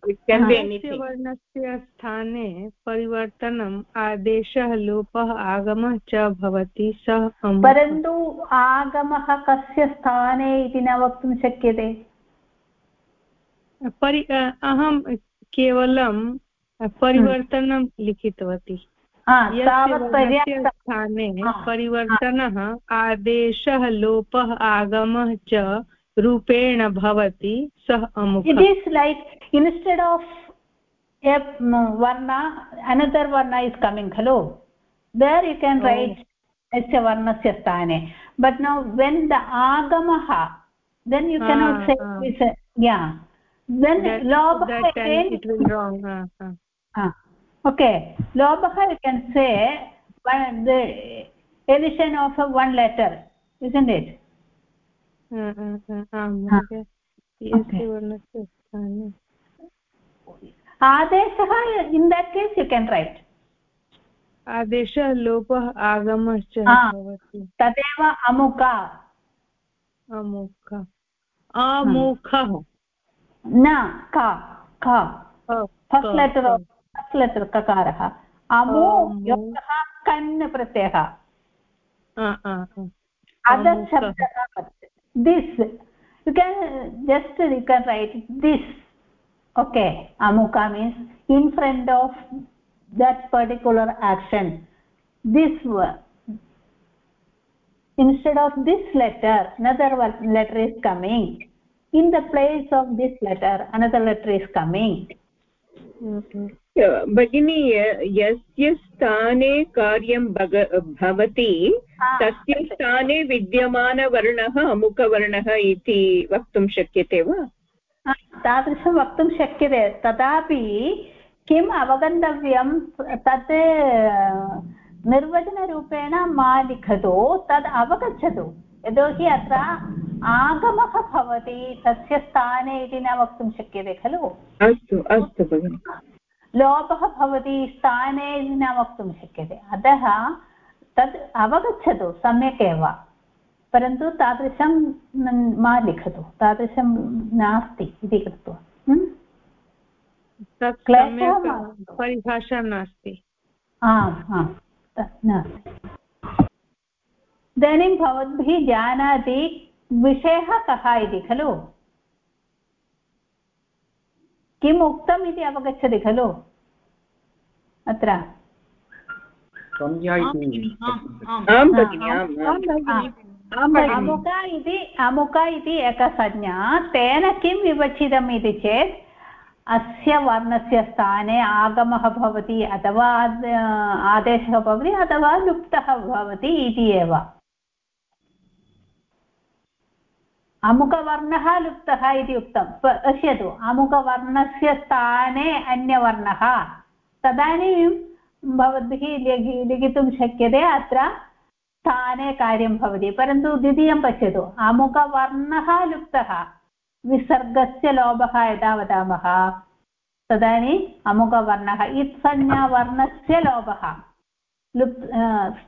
it can be anything. वर्णस्य स्थाने परिवर्तनम् आदेशः लोपः आगमः च भवति सः परन्तु आगमः कस्य स्थाने इति न वक्तुं शक्यते? परि अहं केवलं परिवर्तनं लिखितवती। स्थाने परिवर्तनः आदेशः लोपः आगमः च रूपेण भवति सः अमुक it is like instead of a वर्णा अनदर् वर्णा इस् कमिङ्ग् खलु देर् यु केन् रैट् यस्य वर्णस्य स्थाने बट् नौ वेन् द आगमः देन् यु केनाट् से या then that, lobha that again it will wrong uh, uh. Ah, okay. Lobha you isn't it आदेशः in that case you can write आदेशः लोपः आगमश्च भवति तदेव अमुका अमुक अमुखः न का का फस्ट् लेटर् फस्ट् लेटर् ककारः अमु योगः कन् प्रत्ययः other this. You can just you can write this. Okay amuka means in front of that particular action. This word instead of this letter another letter is coming. In the place of this letter another letter is coming. Okay. भगिनी यस्य स्थाने कार्यं भवति तस्य स्थाने विद्यमानवर्णः अमुकवर्णः इति वक्तुं शक्यते वा? तादृशं वक्तुं शक्यते। तथापि किम् अवगन्तव्यं? तत् निर्वचनरूपेण मा लिखतु तद् अवगच्छतु। यतोहि अत्र आगमः भवति तस्य स्थाने इति न वक्तुं शक्यते खलु? अस्तु अस्तु भगिनि। लोपः भवति स्थाने इति न वक्तुं शक्यते। अतः तद् अवगच्छतु सम्यक् एव। परन्तु तादृशं मा लिखतु। तादृशं नास्ति इति कृत्वा। परिभाषा नास्ति। आम् आम्। नास्ति। इदानीं भवद्भिः जानाति विषयः कः इति खलु? किम् उक्तम् इति अवगच्छति खलु? अत्र। अमुका इति अमुका इति एका संज्ञा तेन किं विवक्षितम् इति चेत् अस्य वर्णस्य स्थाने आगमः भवति अथवा आदेशः भवति अथवा लुप्तः भवति इति एव। अमुकवर्णः लुप्तः इति उक्तं. पश्यतु. अमुकवर्णस्य स्थाने अन्यवर्णः. तदानीं भवद्भिः लिखि, लिखितुं शक्यते. अत्र स्थाने कार्यं भवति. परन्तु द्वितीयं पश्यतु. अमुकवर्णः लुप्तः. विसर्गस्य लोभः यदा वदामः तदानीम् अमुकवर्णः. इत्संज्ञावर्णस्य लोभः. लुप्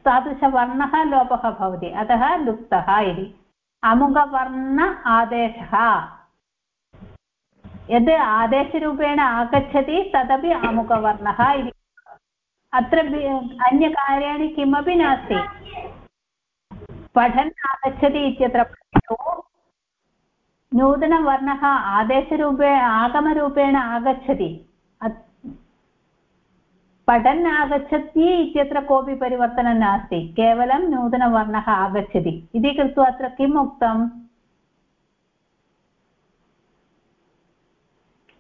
तादृशवर्णः लोपः भवति. अतः लुप्तः इति. अमुकवर्ण आदेशः। यद् आदेशरूपेण आगच्छति, तदपि अमुकवर्णः इति। अत्र अन्यकार्याणि किमपि नास्ति। पठन् आगच्छति इत्यत्र नूतनवर्णः आदेशरूपे आगमरूपेण आगच्छति। पठन् आगच्छति इत्यत्र कोऽपि परिवर्तनं नास्ति। केवलं नूतनवर्णः आगच्छति। इति कृत्वा अत्र किम् उक्तम्?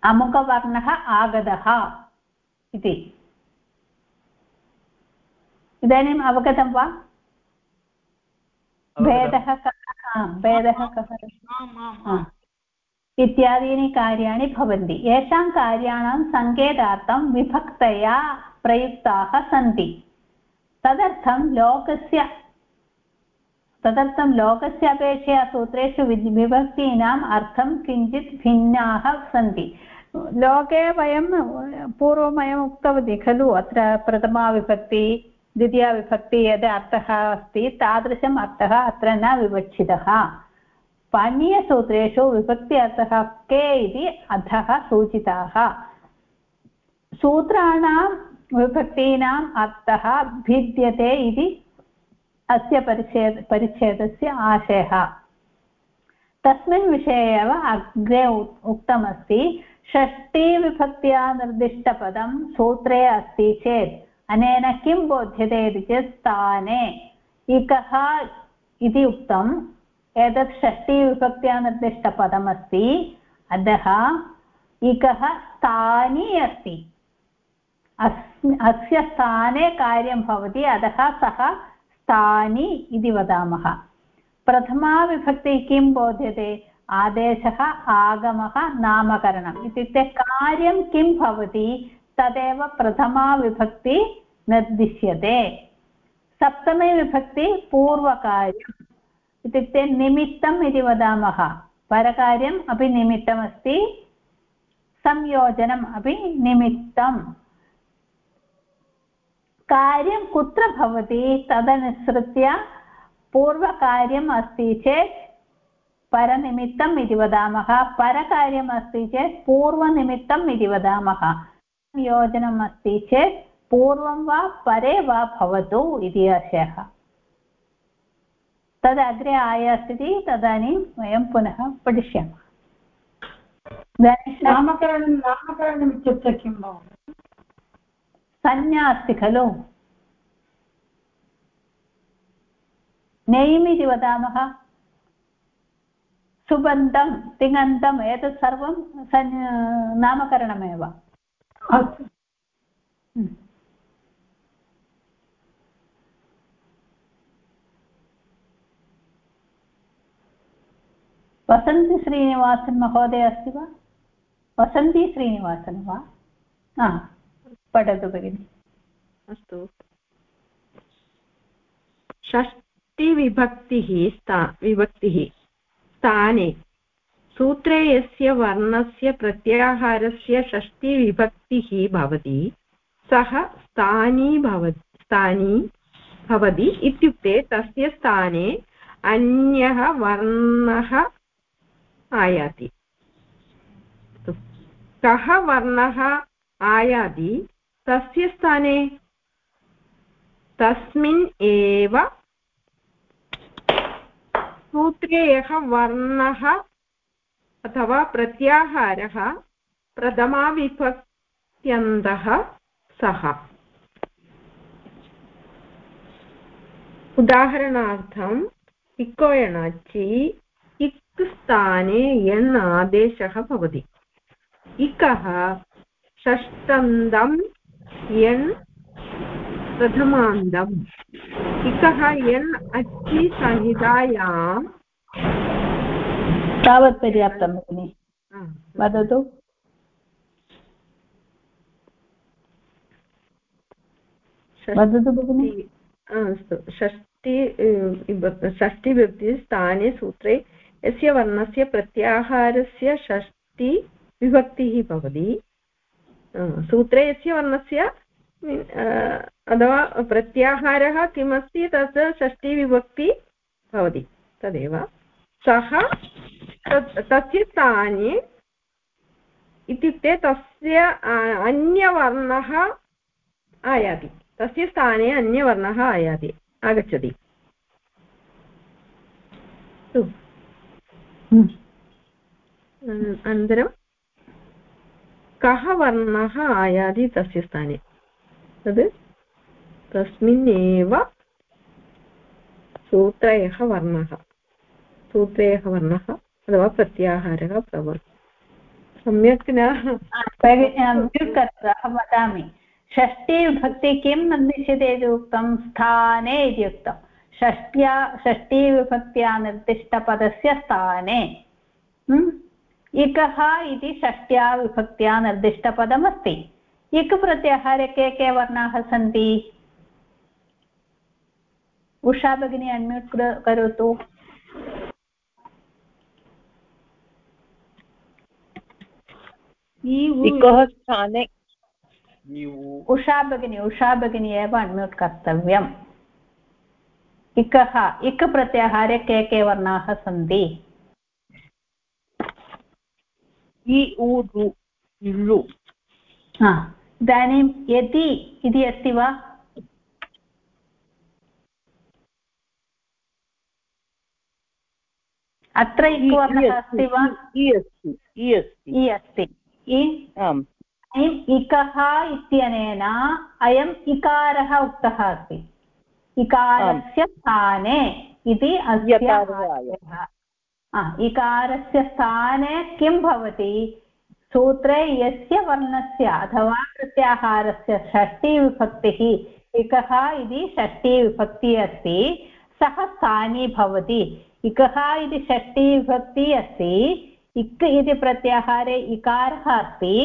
अमुकवर्णः आगतः इति। इदानीम् अवगतं वा? भेदः कः? भेदः कः? इत्यादीनि कार्याणि भवन्ति। येषां कार्याणां सङ्केतार्थं विभक्तया प्रयुक्ताः सन्ति। तदर्थं लोकस्य तदर्थं लोकस्य अपेक्षया सूत्रेषु विभक्तीनाम् अर्थं किञ्चित् भिन्नाः सन्ति। लोके वयं पूर्वं वयम् उक्तवती खलु, अत्र प्रथमा विभक्ति, द्वितीया विभक्ति यद् अर्थः अस्ति, तादृशम् अर्थः अत्र न विवक्षितः। पाणीयसूत्रेषु विभक्ति अर्थः के इति अधः सूचिताः। सूत्राणां विभक्तीनाम् अर्थः भिद्यते इति अस्य परिच्छेद, परिच्छेदस्य आशयः। तस्मिन् विषये एव अग्रे उक्तमस्ति षष्टिविभक्त्या निर्दिष्टपदं सूत्रे अस्ति चेत् अनेन किं बोध्यते इति चेत् स्थाने इकः इति उक्तम् एतत् षष्टिविभक्त्या निर्दिष्टपदमस्ति, अतः इकः स्थानी अस्ति। अस्य स्थाने कार्यं भवति, अतः सः स्थानि इति वदामः। प्रथमा विभक्तिः किं बोध्यते? आदेशः, आगमः, नामकरणम्। इत्युक्ते कार्यं किं भवति, तदेव प्रथमा विभक्ति निर्दिश्यते। सप्तमी विभक्ति पूर्वकार्यम्। इत्युक्ते निमित्तम् इति वदामः। परकार्यम् अपि निमित्तमस्ति, संयोजनम् अपि निमित्तम्। कार्यं कुत्र भवति? तदनुसृत्य पूर्वकार्यम् अस्ति चेत् परनिमित्तम् इति वदामः। परकार्यम् अस्ति चेत् पूर्वनिमित्तम् इति वदामः। योजनम् अस्ति चेत् पूर्वं वा परे वा भवतु इति आशयः। तद् अग्रे आयास्यति, तदानीं वयं पुनः पठिष्यामः। नामकरणं नामकरणम् इत्युक्ते किं भवति? संज्ञा अस्ति खलु। नेयम् इति वदामः। सुबन्धं तिङन्तम् एतत् सर्वं सन् नामकरणमेव। वसन्ति श्रीनिवासन् महोदय अस्ति वा? वसन्ती श्रीनिवासन् वा? हा। पठतु भगिनि। अस्तु। षष्टिविभक्तिः स्था, विभक्तिः स्थाने। सूत्रे यस्य वर्णस्य प्रत्याहारस्य षष्टिविभक्तिः भवति, सः स्थानी भवति स्थानी भवति इत्युक्ते तस्य स्थाने अन्यः वर्णः आयाति। कः वर्णः आयाति? तस्य स्थाने तस्मिन् एव सूत्रे यः वर्णः अथवा प्रत्याहारः प्रथमाविभक्त्यन्तः सः। उदाहरणार्थम् इकोयणचि इक् स्थाने यण् आदेशः भवति। इकः षष्ठन्दं यण् प्रथमान्दम् इकः यण् अचि संहितायां तावत् पर्याप्तं भगिनि वदतु वदतु भगिनि अस्तु षष्टि षष्टिविभक्ति स्थाने सूत्रे यस्य वर्णस्य प्रत्याहारस्य षष्टि विभक्तिः भवति सूत्रे यस्य वर्णस्य अथवा प्रत्याहारः किमस्ति तत् षष्टिविभक्ति भवति तदेव। सः तस्य स्थाने इत्युक्ते तस्य अन्यवर्णः आयाति। तस्य स्थाने अन्यवर्णः आयाति आगच्छति। अनन्तरं कः वर्णः आयाति तस्य स्थाने? तद् तस्मिन्नेव सूत्रयः वर्णः। सूत्रयः वर्णः अथवा प्रत्याहारः भवति सम्यक् न? वदामि। षष्टिविभक्ति किं निर्दिश्यते इति उक्तं? स्थाने इति उक्तं। षष्ट्या षष्टिविभक्त्या निर्दिष्टपदस्य स्थाने। इकः इति षष्ट्या विभक्त्या निर्दिष्टपदमस्ति। इक् प्रत्याहारे के के वर्णाः सन्ति? उषा भगिनी अन्म्यूट् करोतु। इकः स्थाने उषा भगिनी उषा भगिनी एव अन्म्यूट् कर्तव्यम्। इकः इक् प्रत्याहारे के के वर्णाः सन्ति? इदानीं यदि इति अस्ति वा? अत्र अस्ति वा? इ अस्ति इकः इत्यनेन अयम् इकारः उक्तः अस्ति। इकारस्य स्थाने इति अस्य इकारस्य स्थाने किं भवति सूत्रे यस्य वर्णस्य अथवा प्रत्याहारस्य षष्टिविभक्तिः इकः इति षष्टिविभक्तिः अस्ति सः स्थानी भवति इकः इति षष्टिविभक्तिः अस्ति इक् इति प्रत्याहारे इकारः अस्ति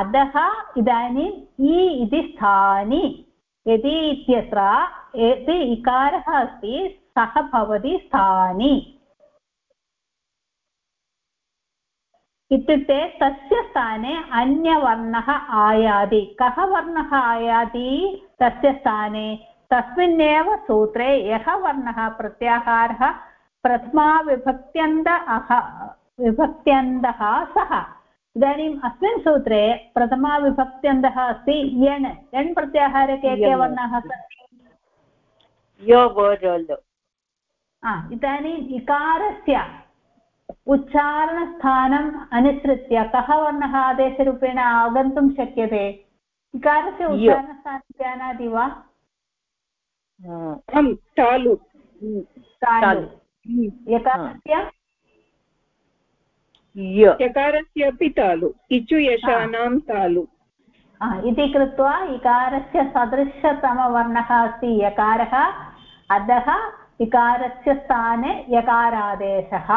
अधः इदानीम् इ इति स्थानि यदि इत्यत्र यदि इकारः अस्ति सः भवति स्थानि इत्युक्ते तस्य स्थाने अन्यवर्णः आयाति। कः वर्णः आयाति? तस्य स्थाने। तस्मिन्नेव सूत्रे यः वर्णः प्रत्याहारः? प्रथमाविभक्त्यन्त अह विभक्त्यन्तः सः। इदानीम् अस्मिन् सूत्रे प्रथमाविभक्त्यन्तः अस्ति यण्। यण् प्रत्याहारे के के वर्णाः सन्ति? इदानीम् इकारस्य उच्चारणस्थानम् अनुसृत्य कः वर्णः आदेशरूपेण आगन्तुं शक्यते? इकारस्य उच्चारणस्थानं जानाति वा? तालु यकारस्य? यकारस्यापि तालु इचु यशानां तालु इति कृत्वा इकारस्य सदृशतमवर्णः अस्ति। यकारः अतः इकारस्य स्थाने यकारादेशः।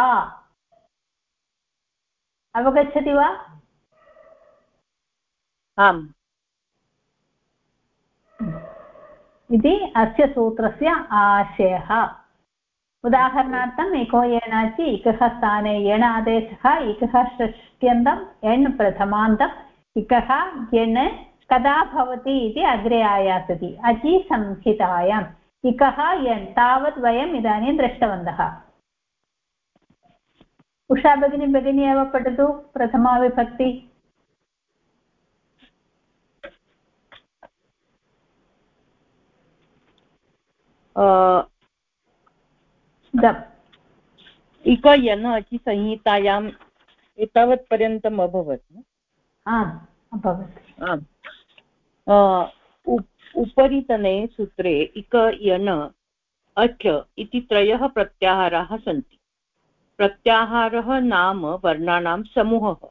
अवगच्छति वा? आम्। इति अस्य सूत्रस्य आशयः। उदाहरणार्थम् इको एणाचि इकः स्थाने एण आदेशः इकः षष्ट्यन्तम् एण् प्रथमान्तम् इकः एण् कदा भवति इति अग्रे आयास्यति अचि संहितायाम्। इकः एण् तावत् वयम् इदानीं दृष्टवन्तः। उषा भगिनी भगिनी एव पठतु प्रथमाविभक्ति इक यन अचि संहितायाम् एतावत् पर्यन्तम् अभवत् अभवत्। आम्। उपरितने सूत्रे इक यन अच इति त्रयः प्रत्याहाराः सन्ति। प्रत्याहारः नाम वर्णानां समूहः।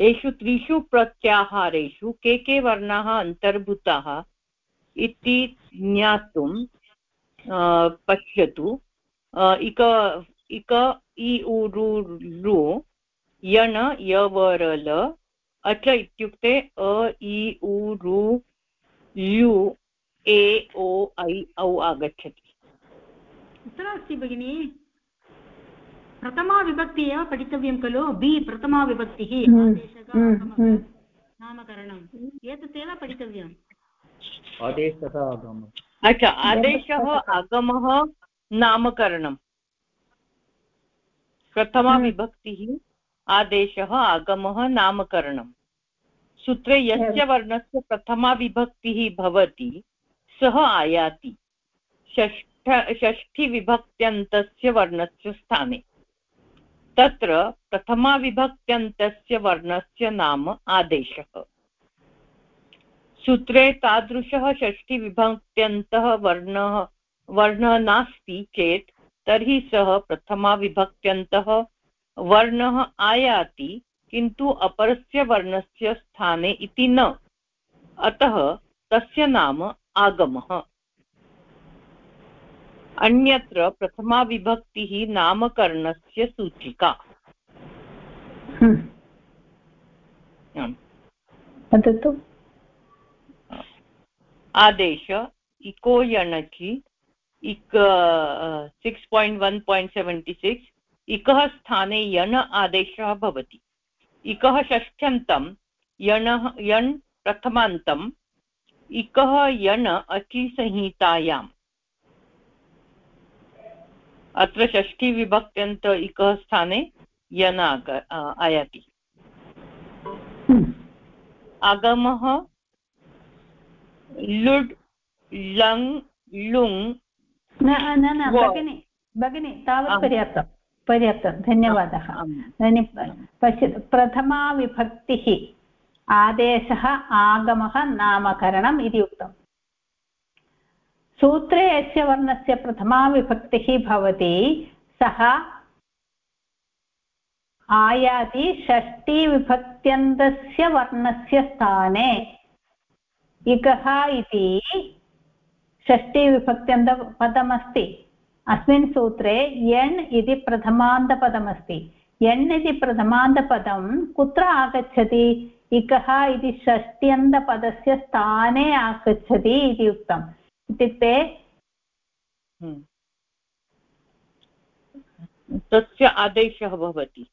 एषु त्रिषु प्रत्याहारेषु के के वर्णाः अन्तर्भूताः इति ज्ञातुं पश्यतु। इक इक, इ, उ, रु लु यण यवरल अच इत्युक्ते अ, इ, उ, रु, यु, ए, ओ, ऐ, औ आगच्छति। कुत्र अस्ति भगिनि? प्रथमाविभक्ति एव पठितव्यं खलु? बि प्रथमाविभक्तिः हम्म, आदेशः हम्म, आगमः, हम्म। नामकरणम्। एतदेव पठितव्यम्। आदेशः अच्छा आदेशः आगमः नामकरणम्। प्रथमाविभक्तिः आदेशः आगमः नामकरणम्। सूत्रे यस्य वर्णस्य प्रथमा विभक्तिः भवति सः आयाति। षष्ठ षष्ठीविभक्त्यन्तस्य वर्णस्य स्थाने। तत्र प्रथमाविभक्त्यन्तस्य वर्णस्य नाम आदेशः। सूत्रे तादृशः षष्ठीविभक्त्यन्तः वर्णः वर्णः नास्ति चेत् तर्हि सः प्रथमाविभक्त्यन्तः वर्णः आयाति, किन्तु अपरस्य वर्णस्य स्थाने इति न। अतः तस्य नाम आगमः। अन्यत्र प्रथमा विभक्तिः नामकरणस्य सूचिका। वदतु आदेश इको यणचि इक six point one point seventy six इकः स्थाने यण आदेशः भवति। इकः षष्ठ्यन्तं यणः यण् प्रथमान्तम् इकः यण अचिसंहितायाम् अत्र षष्ठीविभक्त्यन्त इकः स्थाने यन आयाति। आगमः लुड् लङ् लुङ्। न न भगिनि भगिनि तावत् पर्याप्तम् पर्याप्तं धन्यवादः। इदानीं पश्यतु प्रथमा विभक्तिः आदेशः आगमः नामकरणम् इति उक्तम्। सूत्रे यस्य वर्णस्य प्रथमा विभक्तिः भवति, सः आयाति षष्टिविभक्त्यन्तस्य वर्णस्य स्थाने। इकः इति षष्टिविभक्त्यन्तपदमस्ति अस्मिन् सूत्रे यण् इति प्रथमान्तपदमस्ति। यण् इति प्रथमान्तपदं कुत्र आगच्छति? इकः इति षष्ट्यन्तपदस्य स्थाने आगच्छति इति उक्तम्। इत्युक्ते हम्म। तस्य आदेशः भवति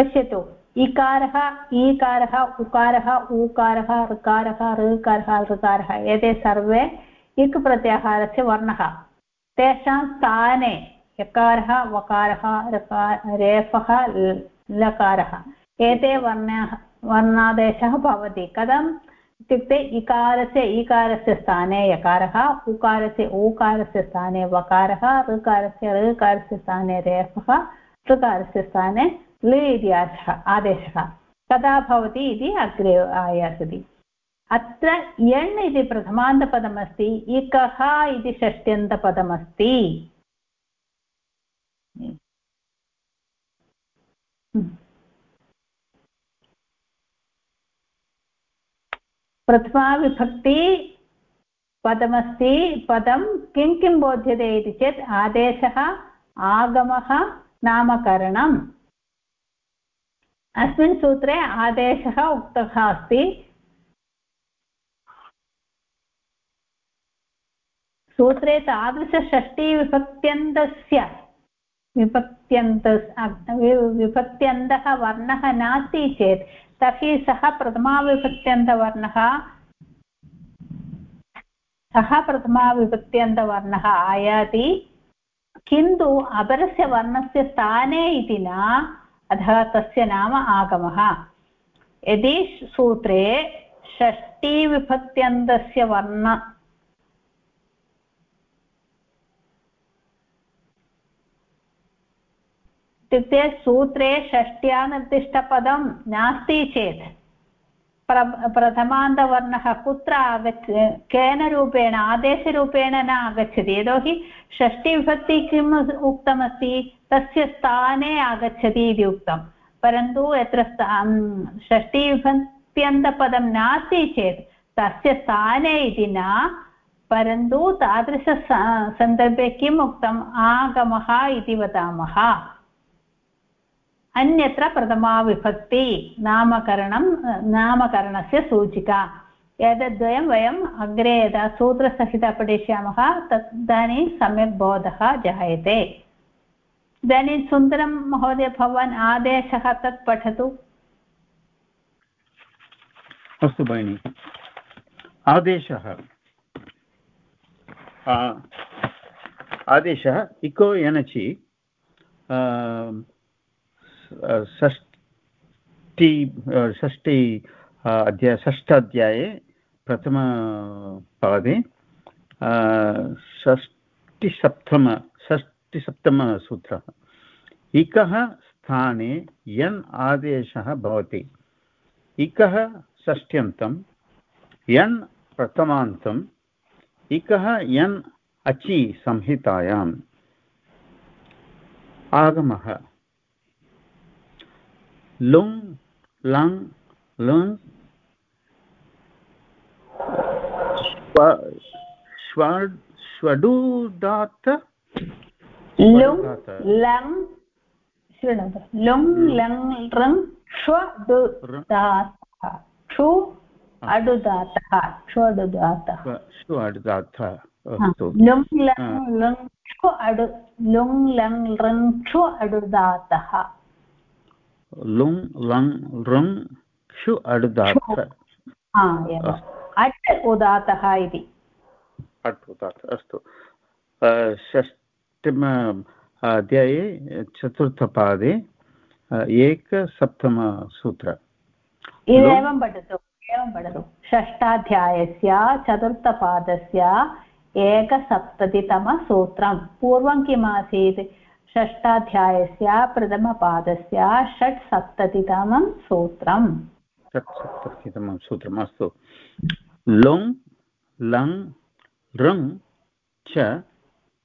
पश्यतु। इकारः, ईकारः, उकारः, ऊकारः, ऋकारः ऋकारः ऋकारः एते सर्वे इक् प्रत्याहारस्य वर्णः। तेषां स्थाने यकारः, वकारः रेफः, लकारः एते वर्णाः वर्णादेशः भवति। कथम्? इत्युक्ते इकारस्य, ईकारस्य स्थाने यकारः, उकारस्य, ऊकारस्य स्थाने वकारः, ऋकारस्य ऋकारस्य स्थाने रेफः, ऋकारस्य स्थाने लि इति आदेशः। कदा भवति इति अग्रे आयास्यति। अत्र यण् इति प्रथमान्तपदमस्ति, इकः इति षष्ट्यन्तपदमस्ति। प्रथमाविभक्ति पदमस्ति, पदं किं किं बोध्यते इति चेत् आदेशः, आगमः, नामकरणम्। अस्मिन् सूत्रे आदेशः उक्तः अस्ति। सूत्रे तादृशषष्टिविभक्त्यन्तस्य विभक्त्यन्त विभक्त्यन्तः वर्णः नास्ति चेत्, तर्हि सः प्रथमाविभक्त्यन्तवर्णः सः प्रथमाविभक्त्यन्तवर्णः आयाति। किन्तु अपरस्य वर्णस्य स्थाने इति न अतः तस्य नाम आगमः। यदि सूत्रे षष्टिविभक्त्यन्तस्य वर्ण इत्युक्ते सूत्रे षष्ट्या निर्दिष्टपदं नास्ति चेत् प्र, प्रथमान्तवर्णः कुत्र आगच्छ, केन रूपेण, आदेशरूपेण न आगच्छति। यतोहि षष्टिविभक्ति किम् उक्तमस्ति? तस्य स्थाने आगच्छति इति उक्तं। परन्तु यत्र षष्टिविभक्त्यन्तपदं नास्ति चेत् तस्य स्थाने इति न, परन्तु तादृश किम् उक्तम्? आगमः इति वदामः। अन्यत्र प्रथमाविभक्ति नामकरणं नामकरणस्य सूचिका। एतद्वयं वयम् अग्रे यदा सूत्रसहिता पठिष्यामः तदानीं सम्यक् बोधः जायते। इदानीं सुन्दरं महोदय, भवान् आदेशः तत् पठतु। अस्तु भगिनि। आदेशः। आदेशः इको एनचि षष्टि षष्टि अध्याय षष्ठ अध्याये प्रथमपादे षष्टिसप्तम षष्टिसप्तमसूत्रः इकः स्थाने यन् आदेशः भवति। इकः षष्ट्यन्तं, यन् प्रथमान्तम् इकः यन् अचि संहितायाम्। आगमः। लुङ् लङ् लुङ् श्वडुदात् लुङ् लङ् शृणोतु लुङ् लङ् लृङ् अडुदातः अडुदातः लुङ् लङ् लृङ् क्षु अडु लुङ् लङ् लृङ् अडुदातः लुङ् लङ् लृङ् क्षु अडुदातः। अट् उदातः इति। अट् उदातः अस्तु। षष्टम अध्याये चतुर्थपादे एकसप्तमसूत्र एवं पठतु एवं पठतु। षष्ठाध्यायस्य चतुर्थपादस्य एकसप्ततितमसूत्रं। पूर्वं किम् आसीत् षष्ठाध्यायस्य प्रथमपादस्य षट्सप्ततितमं सूत्रम्। षट्सप्ततितमं सूत्रम् अस्तु। लुङ् लङ् ऋङ् च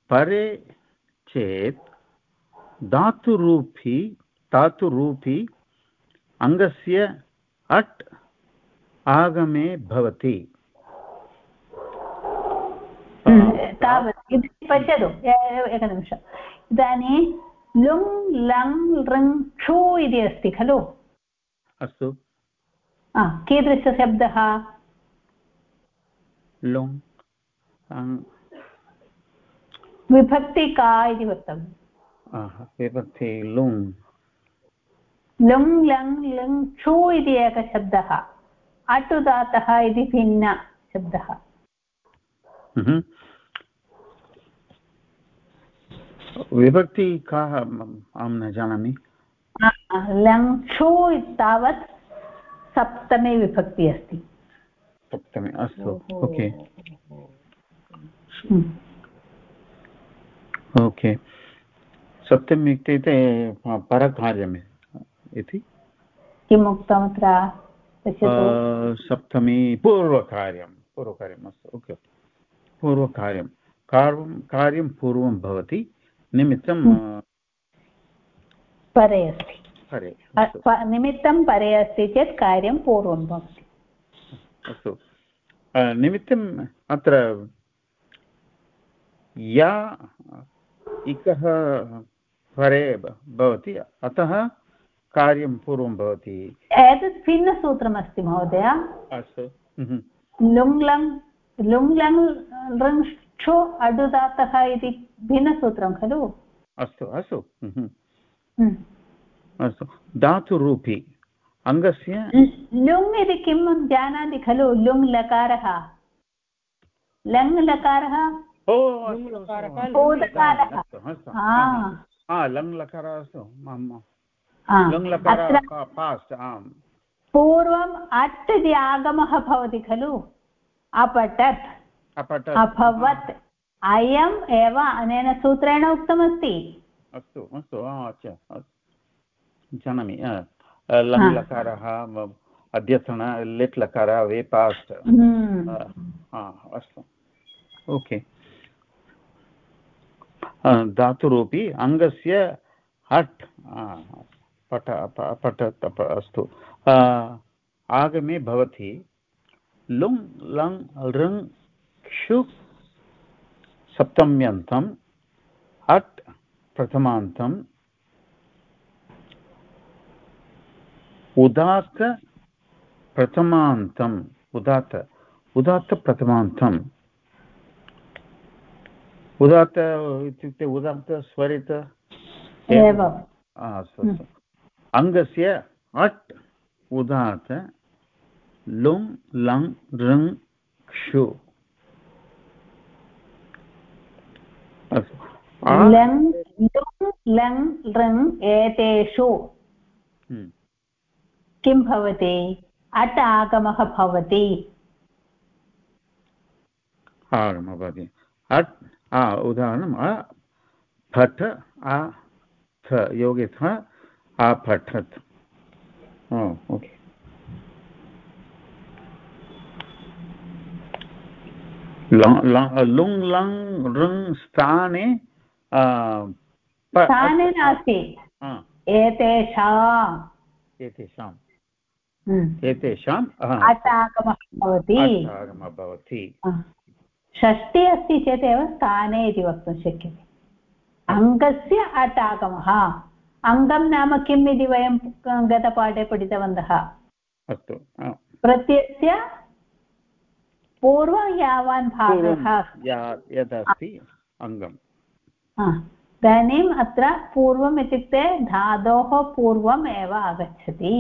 परे चेत् धातुरूपी धातुरूपी अङ्गस्य अट् आगमे भवति। तावत् पश्यतु एकनिमिषम्। इदानीं लुङ् लङ् लृङ् क्षु इति अस्ति खलु? अस्तु। कीदृशशब्दः लुङ् विभक्ति का इति वक्तव्यम् विभक्ति लुङ् लुङ् लङ् लुङ् क्षु इति एकः शब्दः अट् उदातः इति भिन्नशब्दः विभक्ति काः अहं न जानामि। लङ्क्षु तावत् सप्तमे विभक्ति अस्ति। सप्तमे अस्तु ओके। ओके। सप्तमी इत्युक्ते परकार्यम् इति। किम् उक्तमत्र सप्तमी पूर्वकार्यं पूर्वकार्यम् अस्तु ओके। पूर्वकार्यं। कार्यं कार्यं पूर्वं भवति। निमित्तं परे अस्ति। परे निमित्तं परे अस्ति चेत् कार्यं पूर्वं भवति। अस्तु। निमित्तम् अत्र या इकः परे भवति अतः कार्यं पूर्वं भवति। एतत् भिन्नसूत्रमस्ति महोदय। अस्तु। लुङ् लङ् लुङ् लङ् लृङ् क्षु अडुदातः इति भिन्नसूत्रं खलु? अस्तु अस्तु। अस्तु। धातुरूपी अङ्गस्य? लुङ् इति किं जानाति खलु? लुङ् लकारः। लङ् लकारः? लङ् लकारः अस्तु पूर्वम् अट् इति आगमः भवति खलु? अपठत्। अभवत् अयम् एव अनेन सूत्रेण उक्तमस्ति। अस्तु अस्तु अच्छा जानामि लङ् लकारः अद्यतन लिट् लकार वे पास्ट्। हम्म। अस्तु। ओके। धातुरूपी अङ्गस्य हट् पठ पठ अस्तु। आगमे भवति। लुङ् लङ् ऋङ् क्षु सप्तम्यन्तम् अट् प्रथमान्तम् उदात्त प्रथमान्तम् उदात्त उदात्त प्रथमान्तम् उदात्त इत्युक्ते उदात्त स्वरित एवम् अस्तु अस्तु। अङ्गस्य अट् उदात्त लुङ् लङ् ऋङ् क्षु लङ् लुङ् लङ् एतेषु। हम्म। किं भवति? अट् आगमः भवति। आगमः भवति। अट् उदाहरणम् फट् आ थ योगे थ ओके। लुङ् लङ् ऋङ् स्थाने स्थाने नास्ति एतेषाम् एतेषाम् हम्म। एतेषाम् अट् आगमः भवति आगमः भवति षष्टि अस्ति चेदेव स्थाने इति वक्तुं शक्यते अङ्गस्य अट् आगमः अङ्गं नाम किम् इति वयं गतपाठे पठितवन्तः अस्तु प्रत्ययस्य पूर्वं यावान् भागः यदस्ति अङ्गम्। इदानीम् अत्र पूर्वम् इत्युक्ते धातोः पूर्वम् एव आगच्छति।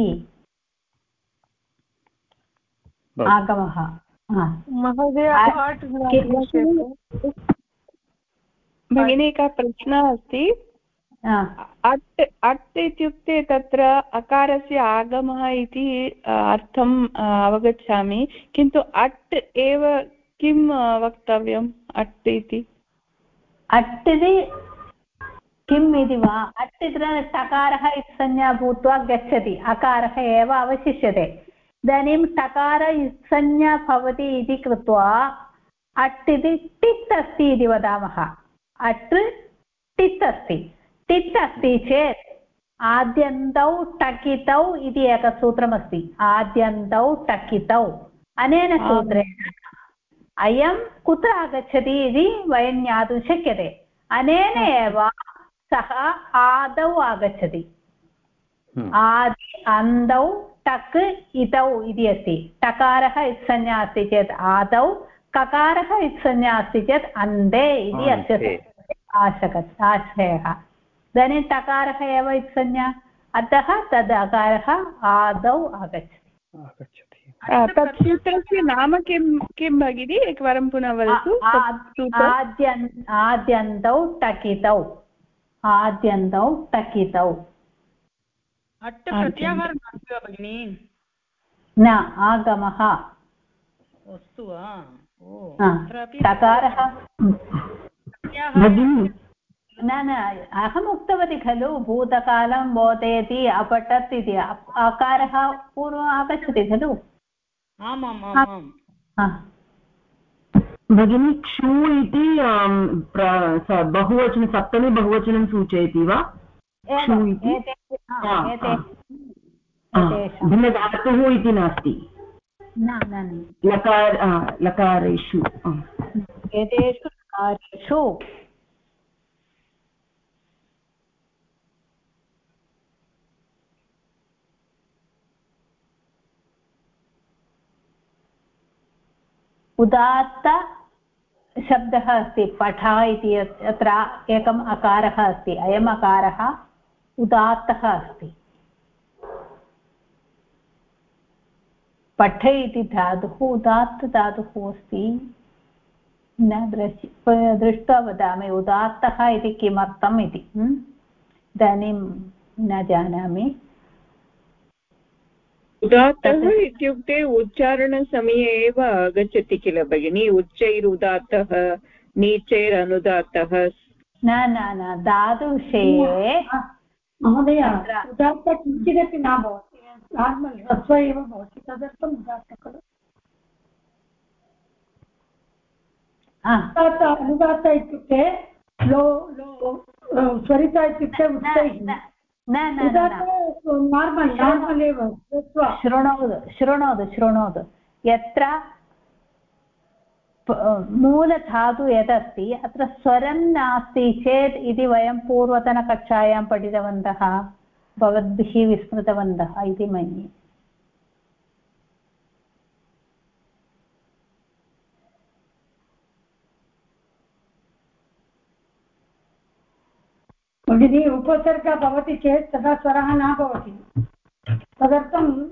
आगमः। महोदय भगिनी एकः प्रश्नः अस्ति। अट् अट् इत्युक्ते तत्र अकारस्य आगमः इति अर्थम् अवगच्छामि। किन्तु अट् एव किं वक्तव्यम् अट् इति? अट् इति किम् इति वा? अट् इति टकारः संज्ञा भूत्वा गच्छति। अकारः एव अवशिष्यते। इदानीं टकार संज्ञा भवति इति कृत्वा अट् इति टित् अस्ति इति वदामः। अट् टित् अस्ति। टित् अस्ति चेत् आद्यन्तौ टकितौ इति एकं सूत्रमस्ति। आद्यन्तौ टकितौ। अनेन सूत्रेण अयं कुत्र आगच्छति इति वयं ज्ञातुं शक्यते। अनेन एव सः आदौ आगच्छति। आदि अन्तौ टक् इतौ इति अस्ति। टकारः इत्संज्ञा अस्ति चेत् आदौ ककारः इत्संज्ञा अस्ति चेत् अन्ते इति अस्य आशक आशयः। इदानीं टकारः एव इत्संज्ञा। अतः तद् अकारः आदौ आगच्छति। आगच्छति। तत् सूत्रस्य नाम किं किं भगिनि? एकवारं पुनः वदतु आद्यन् आद्यन्तौ टकितौ। आद्यन्तौ टकितौ। भगिनि? न आगमः। अस्तु वा? टकारः न न अहम् उक्तवती खलु भूतकालं बोधयति अपठत् इति आकारः पूर्वम् आगच्छति खलु? भगिनी क्षु इति बहुवचनं सप्तमी बहुवचनं सूचयति वा? भिन्नधातुः इति? नास्ति? लकार लकारेषु एतेषु लकारेषु। उदात्त शब्दः अस्ति, पठ इति अत्र एकम् अकारः अस्ति, अयम् अकारः उदात्तः अस्ति। पठ इति धातुः उदात्तधातुः अस्ति। न दृश्य दृष्ट्वा वदामि, उदात्तः इति किमर्थम् इति। इदानीं न जानामि। उदात्तः इत्युक्ते उच्चारणसमये एव आगच्छति किल भगिनि? उच्चैरुदात्तः नीचैरनुदात्तः। न न न धातुविषये महोदय उदात्त किञ्चिदपि न भवति नार्मल् ह्रस्व एव भवति तदर्थम् उदात्त खलु। अनुदात्त अनुदात्त इत्युक्ते लो लो स्वरिता इत्युक्ते उच्चैः। शृणोतु शृणोतु शृणोतु यत्र मूलधातु यदस्ति अत्र स्वरं नास्ति चेत् इति वयं पूर्वतनकक्षायां पठितवन्तः भवद्भिः विस्मृतवन्तः इति मन्ये भगिनी उपसर्गः भवति चेत् तदा स्वरः न भवति। तदर्थं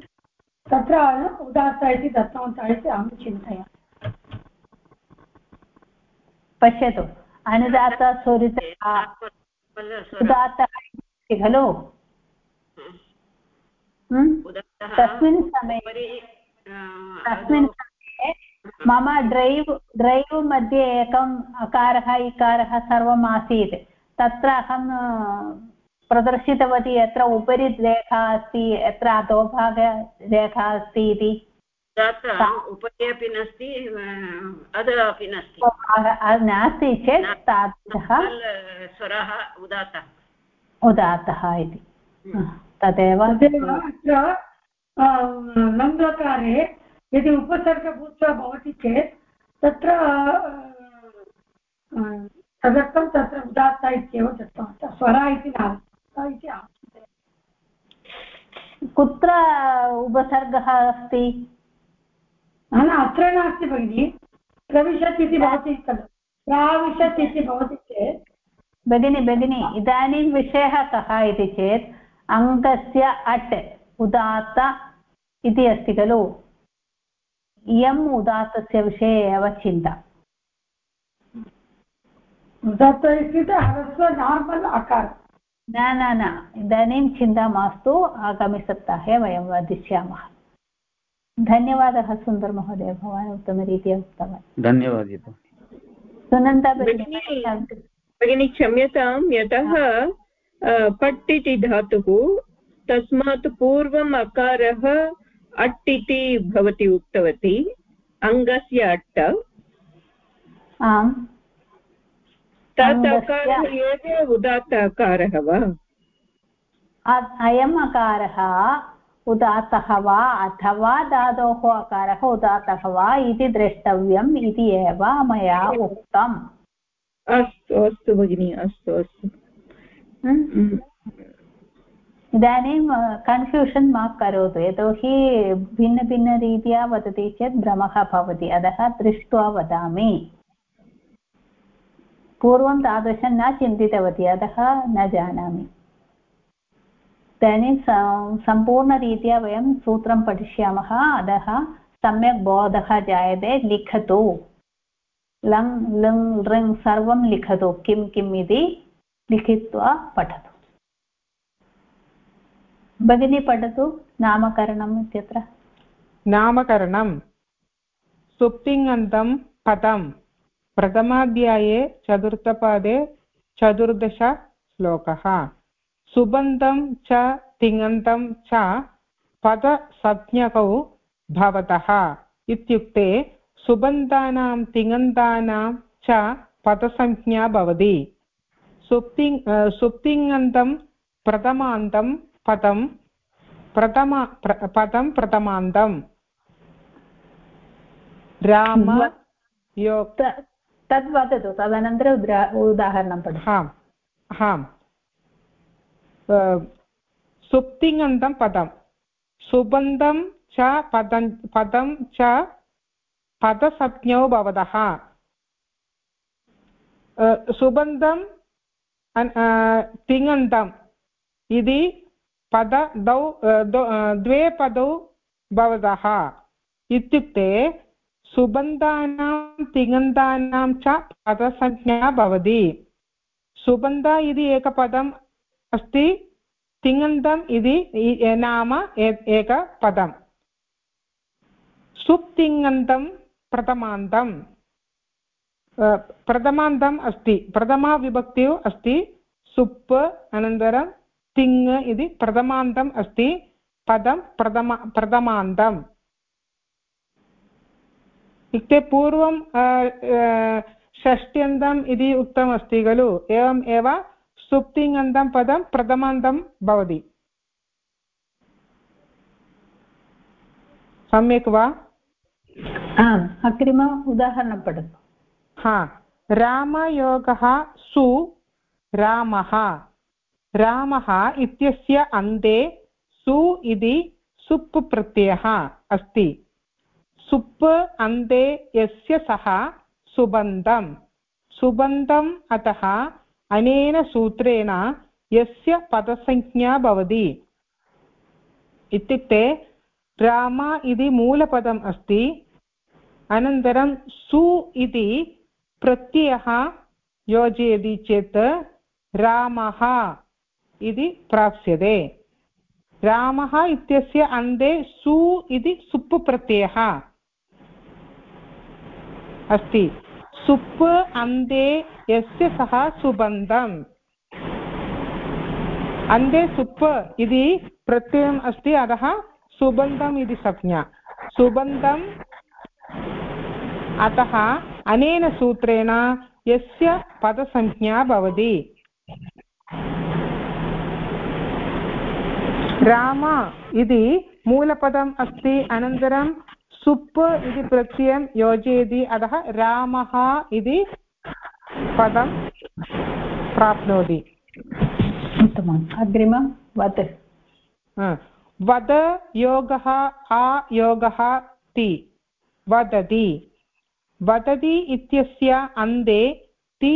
तत्र उदात्त इति दत्तवन्तः इति अहं चिन्तयामि। पश्यतु। अनुदात्त स्वरित उदात्तः खलु? तस्मिन् समये तस्मिन् समये मम ड्रैव् ड्रैव् मध्ये एकम् अकारः, इकारः सर्वम् आसीत्। तत्र अहं प्रदर्शितवती यत्र उपरि रेखा अस्ति यत्र अधोभागे रेखा अस्ति इति। उपरि अपि नास्ति अधः अपि नास्ति। नास्ति चेत् तादृशः स्वरः उदात्तः। उदात्तः इति। तदेव। अत्र लङ्लकारे यदि उपसर्ग भूत्वा भवति चेत् तत्र तदर्थं तत्र उदात्त इत्येव दत्तवन्तः। स्वरा इति न इति कुत्र उपसर्गः अस्ति? न अत्र नास्ति भगिनि। प्रविशत् इति भवति खलु। प्राविशत् इति भवति चेत्। भगिनि भगिनि इदानीं विषयः कः इति चेत् अङ्गस्य अट् उदात्त इति अस्ति खलु। इयम् उदात्तस्य विषये एव चिन्ता। उदात्त इत्युक्ते ह्रस्व नार्मल् आकार न न न इदानीं चिन्ता मास्तु आगामिसप्ताहे वयं वदिष्यामः धन्यवादः सुन्दरमहोदय भवान् उत्तमरीत्या उक्तवान् धन्यवादः सुनन्दा भगिनी क्षम्यतां यतः पट् इति धातुः तस्मात् पूर्वम् अकारः अट् इति भवती उक्तवती अङ्गस्य अट्ट आम् तत् अकारः एव उदात्त अकारः वा अयम् अकारः उदात्तः वा अथवा धातोः अकारः उदात्तः वा इति द्रष्टव्यम् इति एव मया उक्तम्। अस्तु अस्तु भगिनि अस्तु अस्तु। इदानीं कन्फ्यूषन् मा करोतु। यतोहि भिन्नभिन्नरीत्या वदति चेत् भ्रमः भवति। अतः दृष्ट्वा वदामि। पूर्वं तादृशं न चिन्तितवती, अतः न जानामि। इदानीं सम्पूर्णरीत्या वयं सूत्रं पठिष्यामः, अतः सम्यक् बोधः जायते, लिखतु। लङ् लृङ् लृङ् सर्वं लिखतु, किं, किम् इति लिखित्वा पठतु। भगिनी, पठतु नामकरणम् इत्यत्र। नामकरणं सुप्तिङन्तं पदं प्रथमाध्याये चतुर्थपादे चतुर्दश श्लोकः। सुबन्धं च तिङन्तं च पदसंज्ञकौ भवतः। इत्युक्ते सुबन्धानां तिङन्तानां च पदसंज्ञा भवति। सुप्ति सुप्तिङन्तं प्रथमान्तं पदं प्रथमा पदं प्रथमान्तम् राम योग तद् वदतु, तदनन्तरं उदाहरणं पठतु. आम् आम् सुप्तिङन्तं पदं सुबन्धं च पदं पदं च पदसंज्ञौ भवतः सुबन्धं तिङन्तम् इति पद द्वे पदौ भवतः इत्युक्ते सुबन्धानां तिङन्तानां च पदसंज्ञा भवति। सुबन्ध इति एकपदम् अस्ति तिङन्तम् इति नाम एकपदम्। सुप्तिङन्तं प्रथमान्तं। प्रथमान्तम् अस्ति प्रथमाविभक्तिः अस्ति, सुप् अनन्तरं तिङ् इति प्रथमान्तम् अस्ति, पदं प्रथम प्रथमान्तम् इत्युक्ते पूर्वं षष्ट्यन्तम् इति उक्तमस्ति खलु। एवम् एव सुप्तिङन्तं पदं प्रथमान्तं भवति। सम्यक् वा? आम् अग्रिम उदाहरणं पठतु। हा रामयोगः सु रामः। रामः इत्यस्य अन्ते सु इति सुप् प्रत्ययः अस्ति। सुप् अन्ते यस्य सः सुबन्धं सुबन्धम् अतः अनेन सूत्रेण यस्य पदसंज्ञा भवति। इत्युक्ते राम इति मूलपदम् अस्ति। अनन्तरं सु इति प्रत्ययः योजयति चेत् रामः इति प्राप्स्यते। रामः इत्यस्य अन्ते सु इति सुप् प्रत्ययः अस्ति। सुप् अन्ते यस्य सः सुबन्धम्। अन्ते सुप् इति प्रत्ययम् अस्ति, अतः सुबन्धम् इति संज्ञा। सुबन्धम्, अतः अनेन सूत्रेण यस्य पदसंज्ञा भवति। राम इति मूलपदम् अस्ति अनन्तरं सुप् इति प्रत्ययं योजयति अतः रामः इति पदं प्राप्नोति। उत्तमम्। अग्रिमं वद वद योगः आयोगः ति। वदति। वदति इत्यस्य अन्ते ति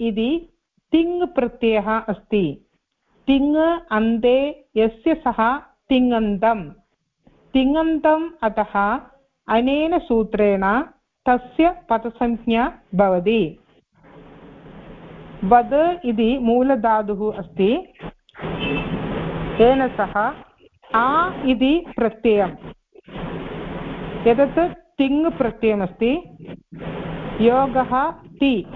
इति तिङ् प्रत्ययः अस्ति। तिङ् अन्ते यस्य सः तिङन्तम्। तिङन्तम् अतः अनेन सूत्रेण तस्य पदसंज्ञा भवति। वद इति मूलधातुः अस्ति। तेन सह आ इति प्रत्ययम्। एतत् तिङ् प्रत्ययमस्ति। योगः ति।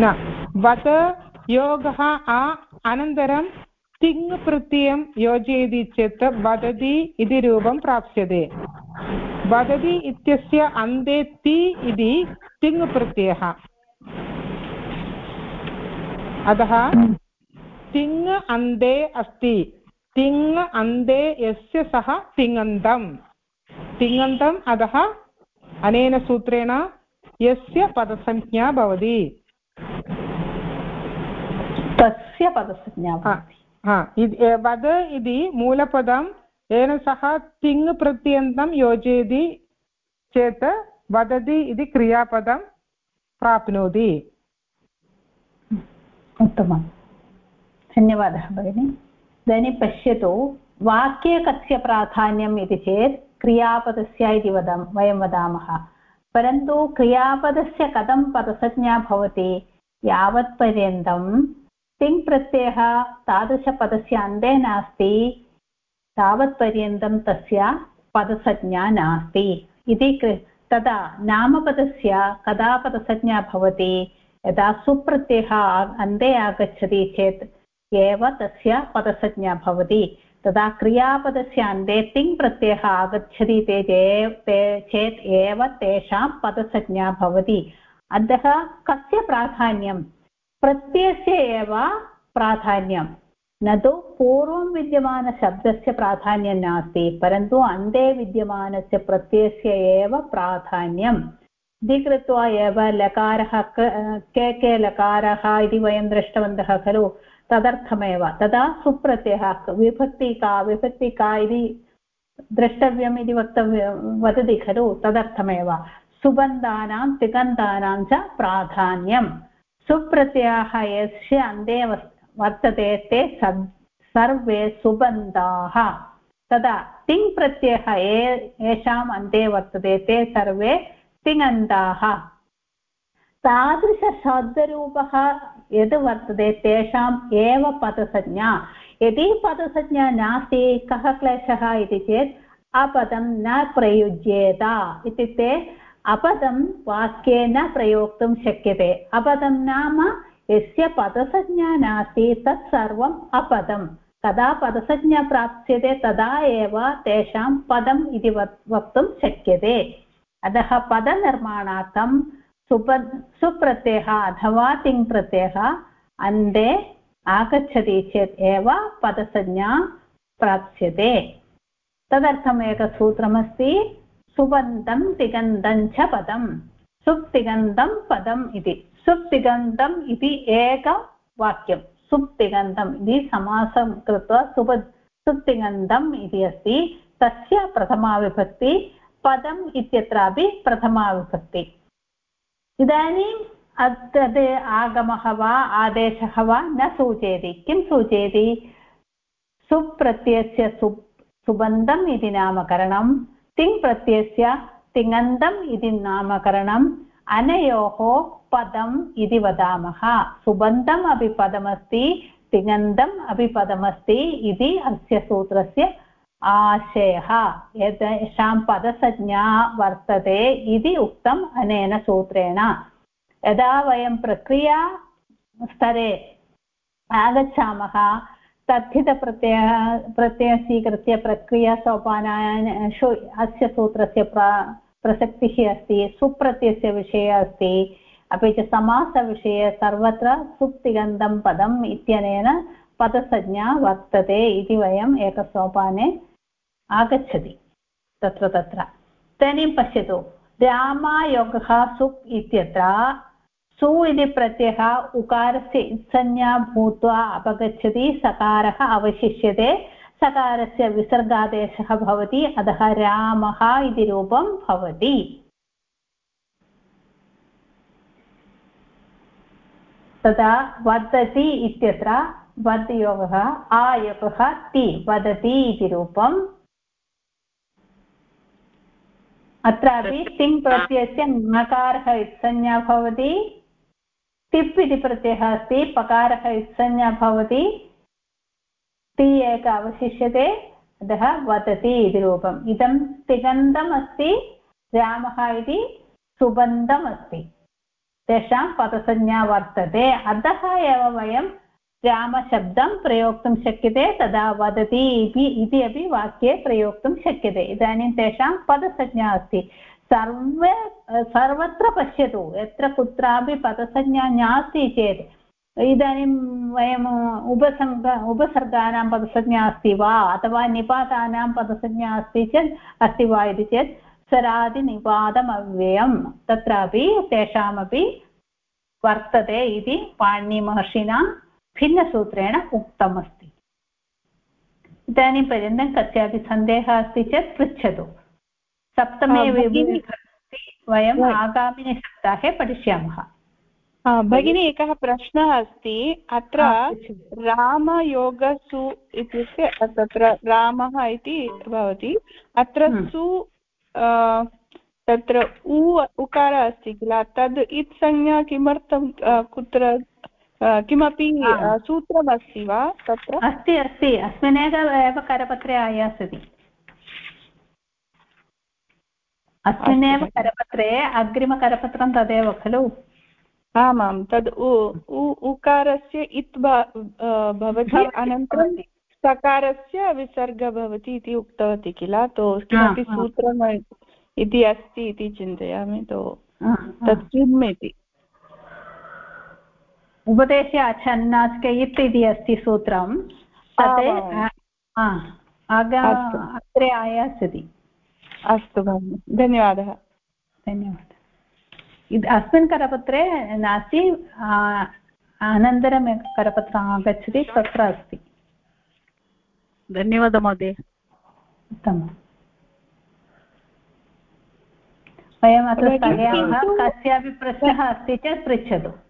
न वद योगः आ, अनन्तरं तिङ् प्रत्ययं योजयति चेत् वदति इति रूपं प्राप्स्यते वदति इत्यस्य अन्ते ति इति तिङ् प्रत्ययः अतः तिङ् अन्ते अस्ति तिङ् अन्ते यस्य सः तिङन्तम् तिङन्तम् अतः अनेन सूत्रेण यस्य पदसंज्ञा भवति तस्य पदसंज्ञा भवति वद इति मूलपदं, येन सह तिङ् प्रत्यन्तं योजयति चेत् वदति इति क्रियापदं प्राप्नोति। उत्तमं धन्यवादः, भगिनि। इदानीं पश्यतु, वाक्ये कस्य प्राधान्यम् इति चेत् क्रियापदस्य इति वदाम, वयं वदामः। परन्तु क्रियापदस्य कथं पदसंज्ञा भवति? यावत्पर्यन्तं तिङ् प्रत्ययः तादृशपदस्य अन्ते नास्ति, तावत्पर्यन्तं तस्य पदसंज्ञा नास्ति। इति तदा नामपदस्य कदा पदसंज्ञा भवति, यदा सुप्रत्ययः अन्ते आगच्छति चेत् एव तस्य पदसंज्ञा भवति। तदा क्रियापदस्य अन्ते तिङ् प्रत्ययः आगच्छति ते चेत् एव तेषां पदसंज्ञा भवति। अतः कस्य प्राधान्यं प्रत्ययस्य एव प्राधान्यं। न तु पूर्वं विद्यमानशब्दस्य प्राधान्यं नास्ति, परन्तु अन्ते विद्यमानस्य प्रत्ययस्य एव प्राधान्यम् इति कृत्वा एव लकारः के के लकारः इति वयं दृष्टवन्तः खलु, तदर्थमेव। तदा सुप्रत्ययः विभक्ति का विभक्ति का इति द्रष्टव्यम् इति वक्तव्यं, वदति खलु, तदर्थमेव। सुबन्धानां तिगन्तानां च प्राधान्यम्। सुप्रत्ययाः यस्य अन्ते वर्तते ते सर्वे सुबन्धाः। तदा तिङ् ये, येषाम् अन्ते वर्तते ते सर्वे तिङन्ताः। तादृशशब्दरूपः यद् वर्तते तेषाम् एव पदसंज्ञा। यदि पदसंज्ञा नास्ति, कः क्लेशः इति चेत्, अपदं न प्रयुज्येत इत्युक्ते अपदं वाक्ये न प्रयोक्तुं शक्यते। अपदं नाम यस्य पदसंज्ञा नास्ति, तत् सर्वम् अपदम्। कदा पदसंज्ञा प्राप्स्यते, तदा एव तेषां पदम् इति वक्तुं शक्यते। अतः पदनिर्माणार्थं सुप, सुप्रत्ययः अथवा तिङ्प्रत्ययः अन्ते आगच्छति चेत् एव पदसंज्ञा प्राप्स्यते। तदर्थम् एकसूत्रमस्ति सुबन्धं तिगन्तं च पदं सुप्तिगन्तं पदम् इति। सुप्तिगन्तम् इति एकं वाक्यं सुप्तिगन्तम् इति समासं कृत्वा सुप सुप्तिगन्तम् इति अस्ति। तस्य प्रथमाविभक्ति पदम् इत्यत्रापि प्रथमाविभक्ति। इदानीम् तद् आगमः वा आदेशः वा न सूचयति। किं सूचयति? सुप्रत्ययस्य सु सुबन्धम् इति नामकरणं तिङ्प्रत्ययस्य तिङन्तम् इति नामकरणम्, अनयोः पदम् इति वदामः। सुबन्धम् अपि पदमस्ति तिङन्तम् अपि पदमस्ति इति अस्य सूत्रस्य आशयः। एतेषां पदसंज्ञा वर्तते इति उक्तम् अनेन सूत्रेण। यदा वयं प्रक्रिया स्तरे आगच्छामः तद्धितप्रत्ययः प्रत्ययः स्वीकृत्य प्रक्रियासोपानानि अस्य सूत्रस्य प्रा, प्रसक्तिः अस्ति, सुप्रत्ययस्य विषये अस्ति, अपि च समासविषये सर्वत्र सुप्तिगन्धं पदम् इत्यनेन पदसंज्ञा वर्तते इति वयम् एकसोपाने आगच्छति। तत्र तत्र। इदानीं पश्यतु। रामायोगः सुप् इत्यत्र सु इति प्रत्ययः उकारस्य संज्ञा भूत्वा अपगच्छति, सकारः अवशिष्यते, सकारस्य विसर्गादेशः भवति, अतः रामः इति रूपं भवति। तदा वदति इत्यत्र वद् आयोगः ति, वदति इति रूपम्। अत्रापि तिङ् प्रत्ययस्य संज्ञा भवति। तिप् इति प्रत्ययः अस्ति, पकारः संज्ञा भवति, ति एक अवशिष्यते, अतः वदति इति रूपम्। इदं तिगन्तम् अस्ति रामः इति सुबन्धम् अस्ति तेषां पदसंज्ञा वर्तते। अतः एव वयं रामशब्दं प्रयोक्तुं शक्यते, तदा वदति इति अपि वाक्ये प्रयोक्तुं शक्यते। इदानीं तेषां पदसंज्ञा अस्ति। सर्वे, सर्वत्र पश्यतु, यत्र कुत्रापि पदसंज्ञा नास्ति चेत्, इदानीं वयम् उपसर्ग उपसर्गानां पदसंज्ञा अस्ति वा, अथवा निपातानां पदसंज्ञा अस्ति चेत्, अस्ति वा इति चेत् स्वरादिनिपातमव्ययं तत्रापि तेषामपि वर्तते इति पाणिनिमहर्षिणा भिन्नसूत्रेण उक्तमस्ति। इदानीं पर्यन्तं कस्यापि सन्देहः अस्ति चेत् पृच्छतु। सप्तमे वयम् आगामिनि सप्ताहे पठिष्यामः। भगिनी एकः प्रश्नः अस्ति। अत्र रामयोगसु इत्युक्ते तत्र रामः इति भवति। अत्र। सु तत्र उ उकारः अस्ति किल? तद् इत् संज्ञा किमर्थं कुत्र किमपि सूत्रमस्ति वा तत्र? अस्ति अस्ति। अस्मिन्नेव एव करपत्रे आयास्यति अस्मिन्नेव करपत्रे अग्रिमकरपत्रं तदेव खलु? आमां तद् उकारस्य इत् भवति अनन्तरं सकारस्य विसर्ग भवति इति उक्तवती किल? तो किमपि सूत्रम् इति अस्ति इति चिन्तयामि तो तत् किम् इति उपदेशे अचन्नास्क इत् इति अस्ति सूत्रं तत् अग्रे आयास्यति। अस्तु भगिनि धन्यवादः। धन्यवादः। अस्मिन् करपत्रे नास्ति अनन्तरं करपत्रम् आगच्छति तत्र अस्ति। धन्यवादः महोदय। उत्तमम्। वयम् अत्र स्थगयामः कस्यापि प्रश्नः अस्ति चेत् पृच्छतु।